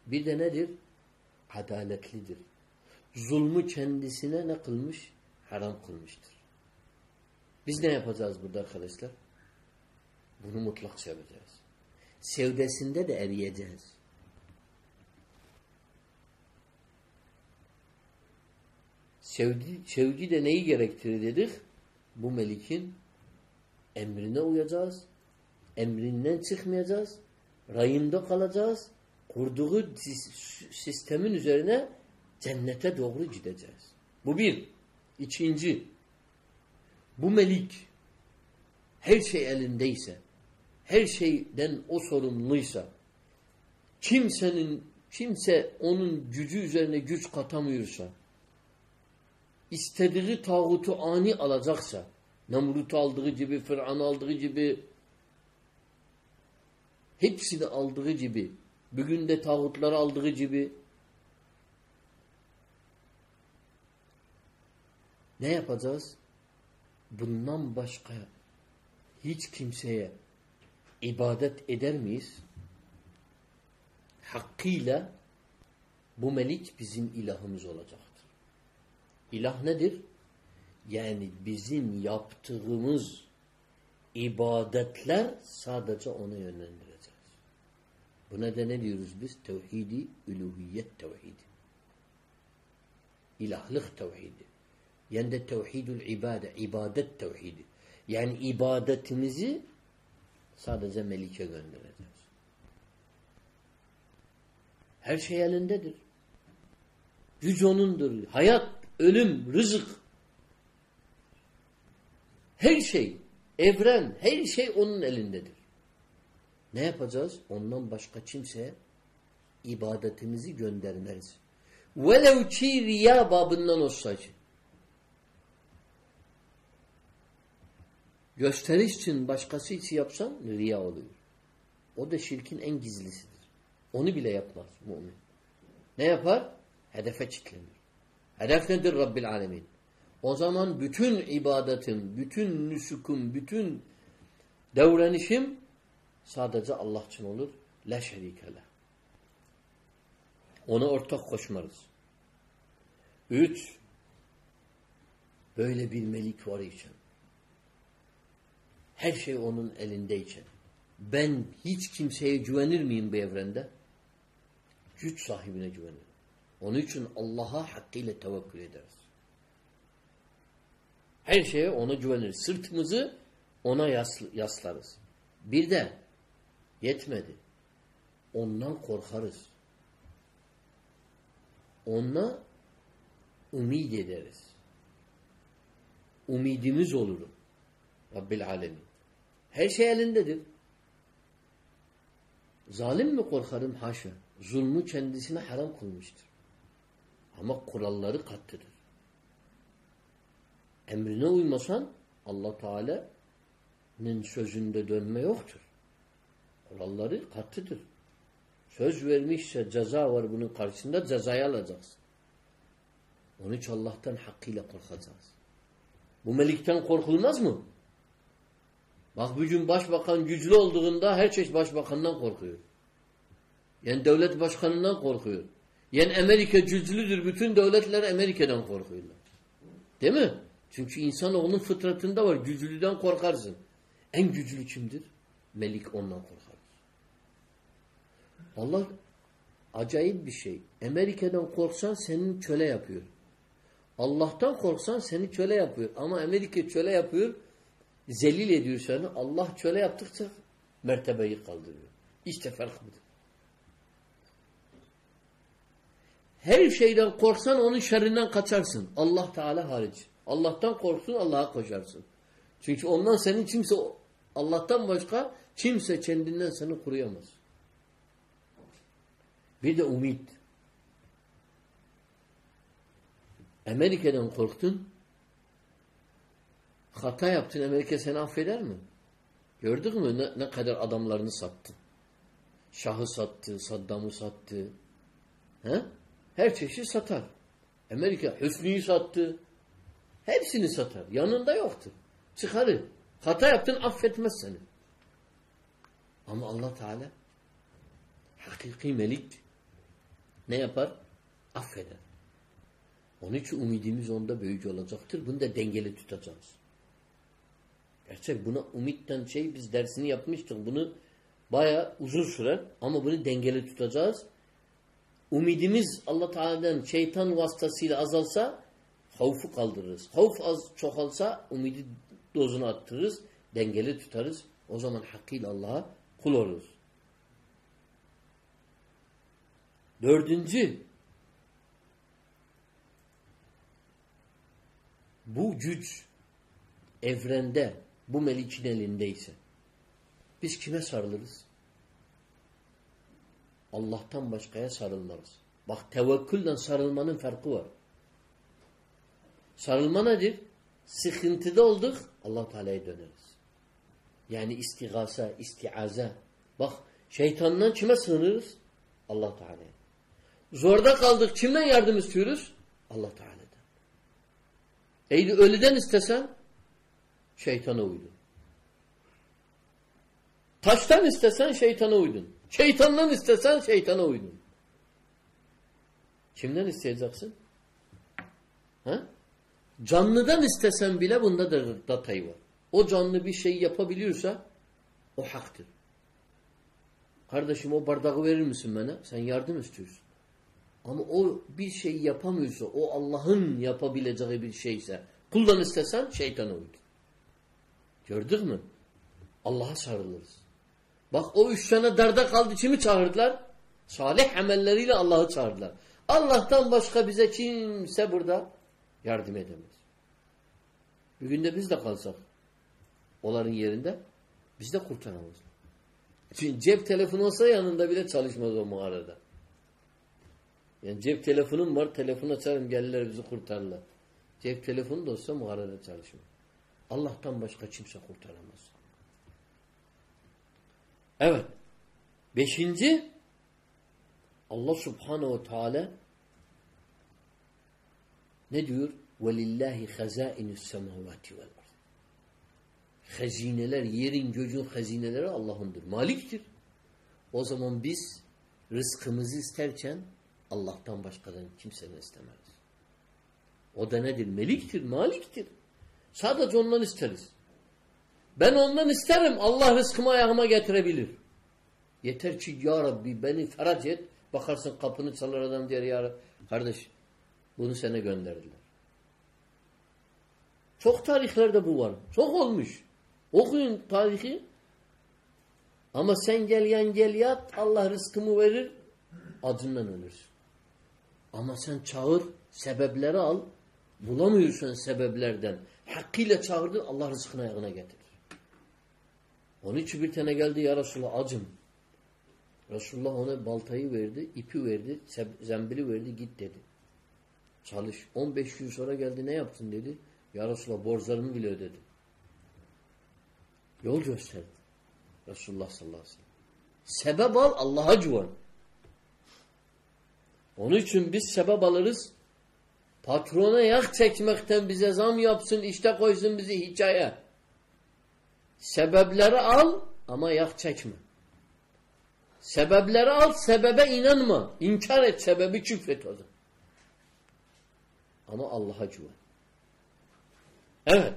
Bir de nedir? Adaletlidir. Zulmü kendisine ne kılmış? Haram kılmıştır. Biz ne yapacağız burada arkadaşlar? Bunu mutlak seveceğiz. Sevdesinde de eriyeceğiz. Sevgi, sevgi de neyi gerektirir dedik? Bu melikin emrine uyacağız. Emrinden çıkmayacağız. Rayında kalacağız. Kurduğu sistemin üzerine cennete doğru gideceğiz. Bu bir. İkinci. Bu melik her şey elindeyse her şeyden o sorumluysa kimsenin kimse onun gücü üzerine güç katamıyorsa istediği tağutu ani alacaksa Nemrut aldığı gibi, Fıran aldığı gibi hepsini aldığı gibi bugün de tağutları aldığı gibi ne yapacağız? Bundan başka hiç kimseye ibadet eder miyiz? Hakkıyla bu melik bizim ilahımız olacaktır. İlah nedir? Yani bizim yaptığımız ibadetler sadece ona yönlendireceğiz. Buna da ne diyoruz biz? Tevhidi, üluhiyet tevhidi. İlahlık tevhidi. Yani de tevhidül ibade, ibadet tevhidi. Yani ibadetimizi sadece Melik'e göndereceğiz. Her şey elindedir. Güç onundur. Hayat, ölüm, rızık. Her şey, evren, her şey onun elindedir. Ne yapacağız? Ondan başka kimseye ibadetimizi göndermez. Velev ki riya babından olsaydı. Gösteriş için başkası için yapsan riya oluyor. O da şirkin en gizlisidir. Onu bile yapmaz mümin. Ne yapar? Hedefe çitlenir. Hedef nedir Rabbil Alemin? O zaman bütün ibadetim, bütün nüsukum, bütün davranışım sadece Allah için olur. La şerikele. Ona ortak koşmarız. Üç, böyle bir melik var için her şey onun elindeyken ben hiç kimseye güvenir miyim bu evrende? Güç sahibine güvenirim. Onun için Allah'a hakkıyla tevekkül ederiz. Her şeye ona güveniriz. Sırtımızı ona yaslarız. Bir de yetmedi. Ondan korkarız. Onunla umid ederiz. Umidimiz olurum. Rabbil Alemin. Her şey elindedir. Zalim mi korkarım? Haşa. Zulmü kendisine haram kılmıştır. Ama kuralları kattıdır. Emrine uymasan Allah Teala'nın sözünde dönme yoktur. Kuralları kattıdır. Söz vermişse ceza var bunun karşısında cezayı alacaksın. Onun için Allah'tan hakkıyla korkacağız. Bu melikten korkulmaz mı? Bak bugün başbakan güçlü olduğunda her çeşit başbakandan korkuyor. Yani devlet başkanından korkuyor. Yani Amerika güçlüdür. Bütün devletler Amerika'dan korkuyorlar. Değil mi? Çünkü insanoğlunun fıtratında var. Güçlüden korkarsın. En güçlü kimdir? Melik ondan korkar. Allah acayip bir şey. Amerika'dan korksan senin köle yapıyor. Allah'tan korksan seni köle yapıyor. Ama Amerika köle yapıyor. Zelil ediyor seni. Allah köle yaptıkça mertebeyi kaldırıyor. İşte fark budur. Her şeyden korksan onun şerrinden kaçarsın. Allah Teala hariç. Allah'tan korksun Allah'a koşarsın. Çünkü ondan senin kimse Allah'tan başka kimse kendinden seni koruyamaz. Bir de umut. Amerika'dan korktun. Hata yaptın. Amerika seni affeder mi? Gördük mü ne, ne kadar adamlarını sattı? Şahı sattı, Saddam'ı sattı. He? Her çeşit satar. Amerika Hüsnü'yü sattı. Hepsini satar. Yanında yoktur. Çıkarır. Hata yaptın affetmez seni. Ama Allah Teala hakiki melik ne yapar? Affeder. Onun için umidimiz onda büyük olacaktır. Bunu da dengeli tutacağız. Gerçek buna umitten şey biz dersini yapmıştık. Bunu baya uzun sürer ama bunu dengeli tutacağız. Umidimiz Allah Teala'dan şeytan vasıtasıyla azalsa havfu kaldırırız. Havf az çoğalsa umidi dozunu arttırırız. Dengeli tutarız. O zaman hakkıyla Allah'a kul oluruz. Dördüncü bu güç evrende bu melikin elindeyse biz kime sarılırız? Allah'tan başkaya sarılmarız. Bak tevekkülle sarılmanın farkı var. Sarılma nedir? Sıkıntıda olduk Allah Teala'ya döneriz. Yani istigasa, istiaza. Bak şeytandan kime sığınırız? Allah Teala'ya. Zorda kaldık kimden yardım istiyoruz? Allah Teala'dan. Eğri ölüden istesen şeytana uydun. Taştan istesen şeytana uydun. Şeytandan istesen şeytana uydun. Kimden isteyeceksin? Ha? Canlıdan istesen bile bunda da datayı var. O canlı bir şey yapabiliyorsa o haktır. Kardeşim o bardağı verir misin bana? Sen yardım istiyorsun. Ama o bir şey yapamıyorsa, o Allah'ın yapabileceği bir şeyse, kuldan istesen şeytana uydur. Gördük mü? Allah'a sarılırız. Bak o üç tane darda kaldı kimi çağırdılar? Salih amelleriyle Allah'ı çağırdılar. Allah'tan başka bize kimse burada yardım edemez. Bir günde biz de kalsak onların yerinde biz de kurtaramayız. Çünkü cep telefonu olsa yanında bile çalışmaz o mağarada. Yani cep telefonum var, telefon açarım gelirler bizi kurtarırlar. Cep telefonu da olsa mağarada çalışmaz. Allah'tan başka kimse kurtaramaz. Evet. Beşinci Allah subhanehu ve teala ne diyor? وَلِلَّهِ خَزَائِنُ السَّمَاوَاتِ وَالْاَرْضِ Hazineler, yerin göcün hazineleri Allah'ındır. Maliktir. O zaman biz rızkımızı isterken Allah'tan başkadan kimsenin istemez. O da nedir? Meliktir, maliktir. Sadece ondan isteriz. Ben ondan isterim. Allah rızkımı ayağıma getirebilir. Yeter ki ya Rabbi beni ferac et. Bakarsın kapını çalar adam diyor ya. Kardeş bunu sana gönderdiler. Çok tarihlerde bu var. Çok olmuş. Okuyun tarihi. Ama sen gel yan gel yat Allah rızkımı verir acından ölürsün. Ama sen çağır sebepleri al bulamıyorsun sebeplerden. Hakkıyla çağırdın Allah rızkını ayağına getirir. Onun için bir tane geldi ya Resulallah acım. Resulullah ona baltayı verdi, ipi verdi, zembili verdi, git dedi. Çalış. 15 gün sonra geldi ne yaptın dedi. Ya Resulallah borçlarımı bile ödedim. Yol gösterdi. Resulullah sallallahu aleyhi ve sellem. Sebep al Allah'a güven. Onun için biz sebep alırız. Patrona yak çekmekten bize zam yapsın, işte koysun bizi hikaye. Sebepleri al ama yak çekme. Sebepleri al, sebebe inanma. İnkar et, sebebi küfret o. Ama Allah'a güven. Evet.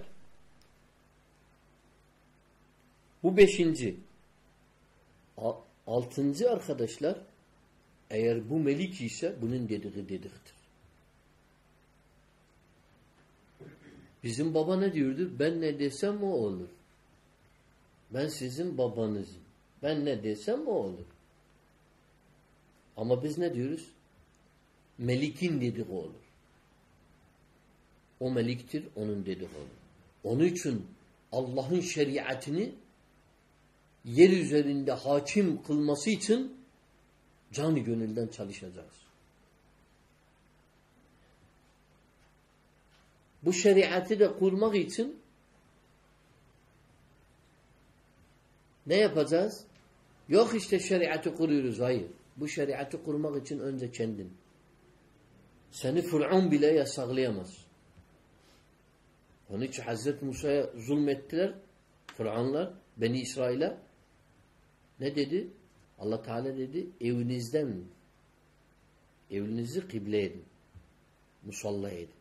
Bu beşinci. Altıncı arkadaşlar eğer bu melik ise bunun dediği dediktir. Bizim baba ne diyordu? Ben ne desem o olur. Ben sizin babanızım. Ben ne desem o olur. Ama biz ne diyoruz? Melikin dedik olur. O meliktir, onun dedik olur. Onun için Allah'ın şeriatını yer üzerinde hakim kılması için canı gönülden çalışacağız. Bu şeriatı da kurmak için ne yapacağız? Yok işte şeriatı kuruyoruz. Hayır. Bu şeriatı kurmak için önce kendin. Seni Fır'un bile yasaklayamaz. Onun için Hazreti Musa'ya zulmettiler. Fır'anlar, Beni İsrail'e. Ne dedi? Allah Teala dedi, evinizden evinizi kıble edin. Musalla edin.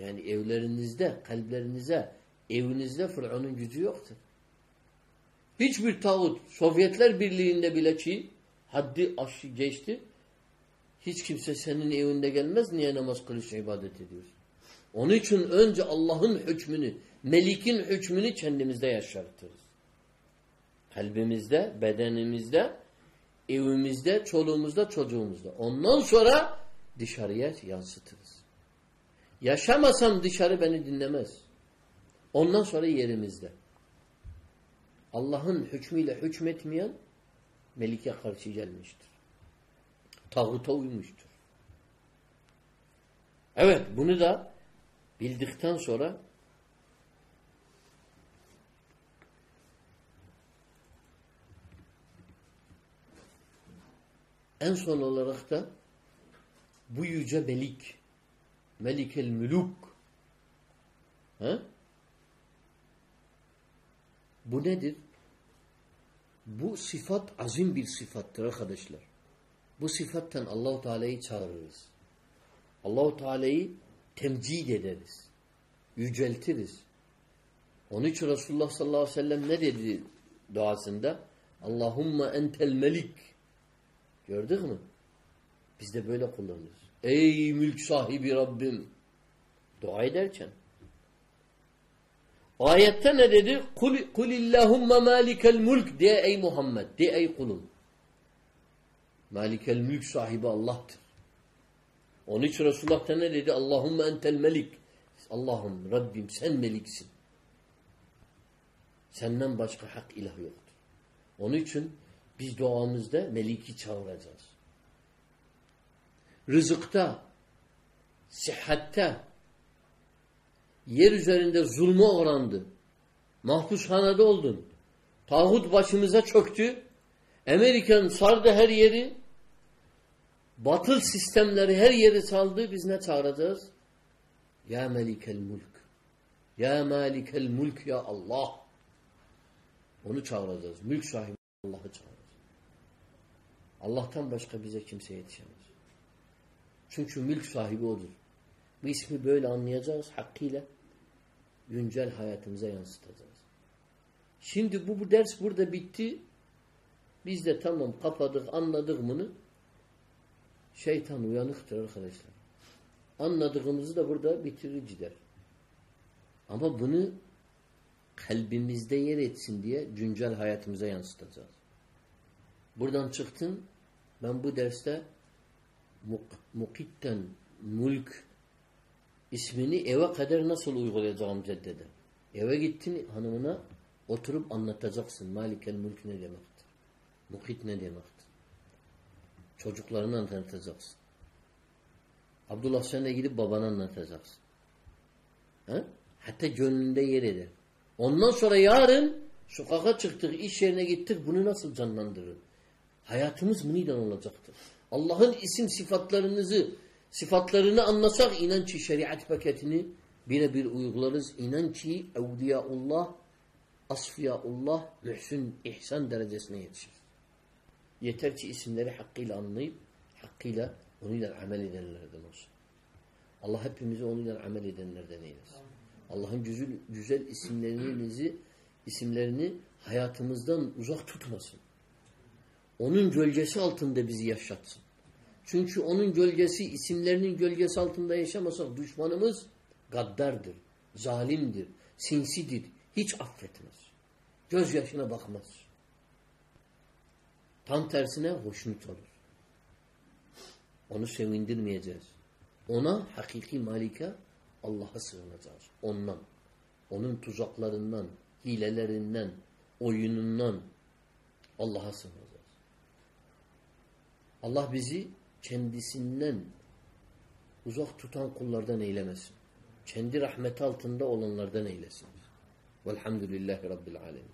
Yani evlerinizde, kalplerinize, evinizde Fır'an'ın gücü yoktur. Hiçbir tağut Sovyetler Birliği'nde bile ki haddi aşı geçti. Hiç kimse senin evinde gelmez. Niye namaz kılış ibadet ediyorsun? Onun için önce Allah'ın hükmünü, Melik'in hükmünü kendimizde yaşartırız. Kalbimizde, bedenimizde, evimizde, çoluğumuzda, çocuğumuzda. Ondan sonra dışarıya yansıtırız. Yaşamasam dışarı beni dinlemez. Ondan sonra yerimizde. Allah'ın hükmüyle hükmetmeyen Melik'e karşı gelmiştir. Tağuta uymuştur. Evet bunu da bildikten sonra en son olarak da bu yüce melik melikel müluk ha? bu nedir? Bu sıfat azim bir sıfattır arkadaşlar. Bu sıfattan Allahu Teala'yı çağırırız. Allahu Teala'yı temcid ederiz. Yüceltiriz. Onun için Resulullah sallallahu aleyhi ve sellem ne dedi duasında? Allahumma entel melik. Gördük mü? Biz de böyle kullanırız. Ey mülk sahibi Rabbim. Dua ederken. Ayette ne dedi? Kul, kul illahumma malikel mulk de ey Muhammed. De ey kulum. Malikel mülk sahibi Allah'tır. Onun için Resulullah da ne dedi? Allahümme entel melik. Allah'ım Rabbim sen meliksin. Senden başka hak ilah yoktur. Onun için biz duamızda meliki çağıracağız. Rızıkta, sıhhatte, yer üzerinde zulme uğrandı. Mahpushanede oldun. Tağut başımıza çöktü. Amerikan sardı her yeri. Batıl sistemleri her yeri saldı. Biz ne çağıracağız? Ya Melikel Mulk. Ya Malikel Mulk ya Allah. Onu çağıracağız. Mülk sahibi Allah'ı çağıracağız. Allah'tan başka bize kimse yetişemez. Çünkü mülk sahibi odur. Bu ismi böyle anlayacağız hakkıyla. Güncel hayatımıza yansıtacağız. Şimdi bu, bu ders burada bitti. Biz de tamam kapadık anladık bunu. Şeytan uyanıktır arkadaşlar. Anladığımızı da burada bitirir gider. Ama bunu kalbimizde yer etsin diye güncel hayatımıza yansıtacağız. Buradan çıktın ben bu derste mukitten mülk ismini eve kadar nasıl uygulayacağım ceddede. Eve gittin hanımına oturup anlatacaksın. Malikel mülk ne demektir? Mukit ne demektir? Çocuklarını anlatacaksın. Abdullah sen de gidip babana anlatacaksın. Ha? Hatta gönlünde yer eder. Ondan sonra yarın sokaka çıktık, iş yerine gittik. Bunu nasıl canlandırır? Hayatımız neden olacaktır? Allah'ın isim sıfatlarınızı sıfatlarını anlasak inan ki şeriat paketini birebir uygularız. İnan ki evliyaullah, asfiyaullah, mühsün, ihsan derecesine yetişir. Yeter ki isimleri hakkıyla anlayıp hakkıyla onunla amel edenlerden olsun. Allah hepimizi onunla amel edenlerden eylesin. Allah'ın güzel, güzel isimlerinizi isimlerini hayatımızdan uzak tutmasın. Onun gölgesi altında bizi yaşatsın. Çünkü onun gölgesi, isimlerinin gölgesi altında yaşamasak düşmanımız gaddardır. zalimdir, sinsidir. Hiç affetmez. Göz yaşına bakmaz. Tam tersine hoşnut olur. Onu sevindirmeyeceğiz. Ona hakiki malike Allah'a sığınacağız. Ondan. Onun tuzaklarından, hilelerinden, oyunundan Allah'a sığınacağız. Allah bizi kendisinden uzak tutan kullardan eylemesin. Kendi rahmeti altında olanlardan eylesin. Velhamdülillahi Rabbil Alemin.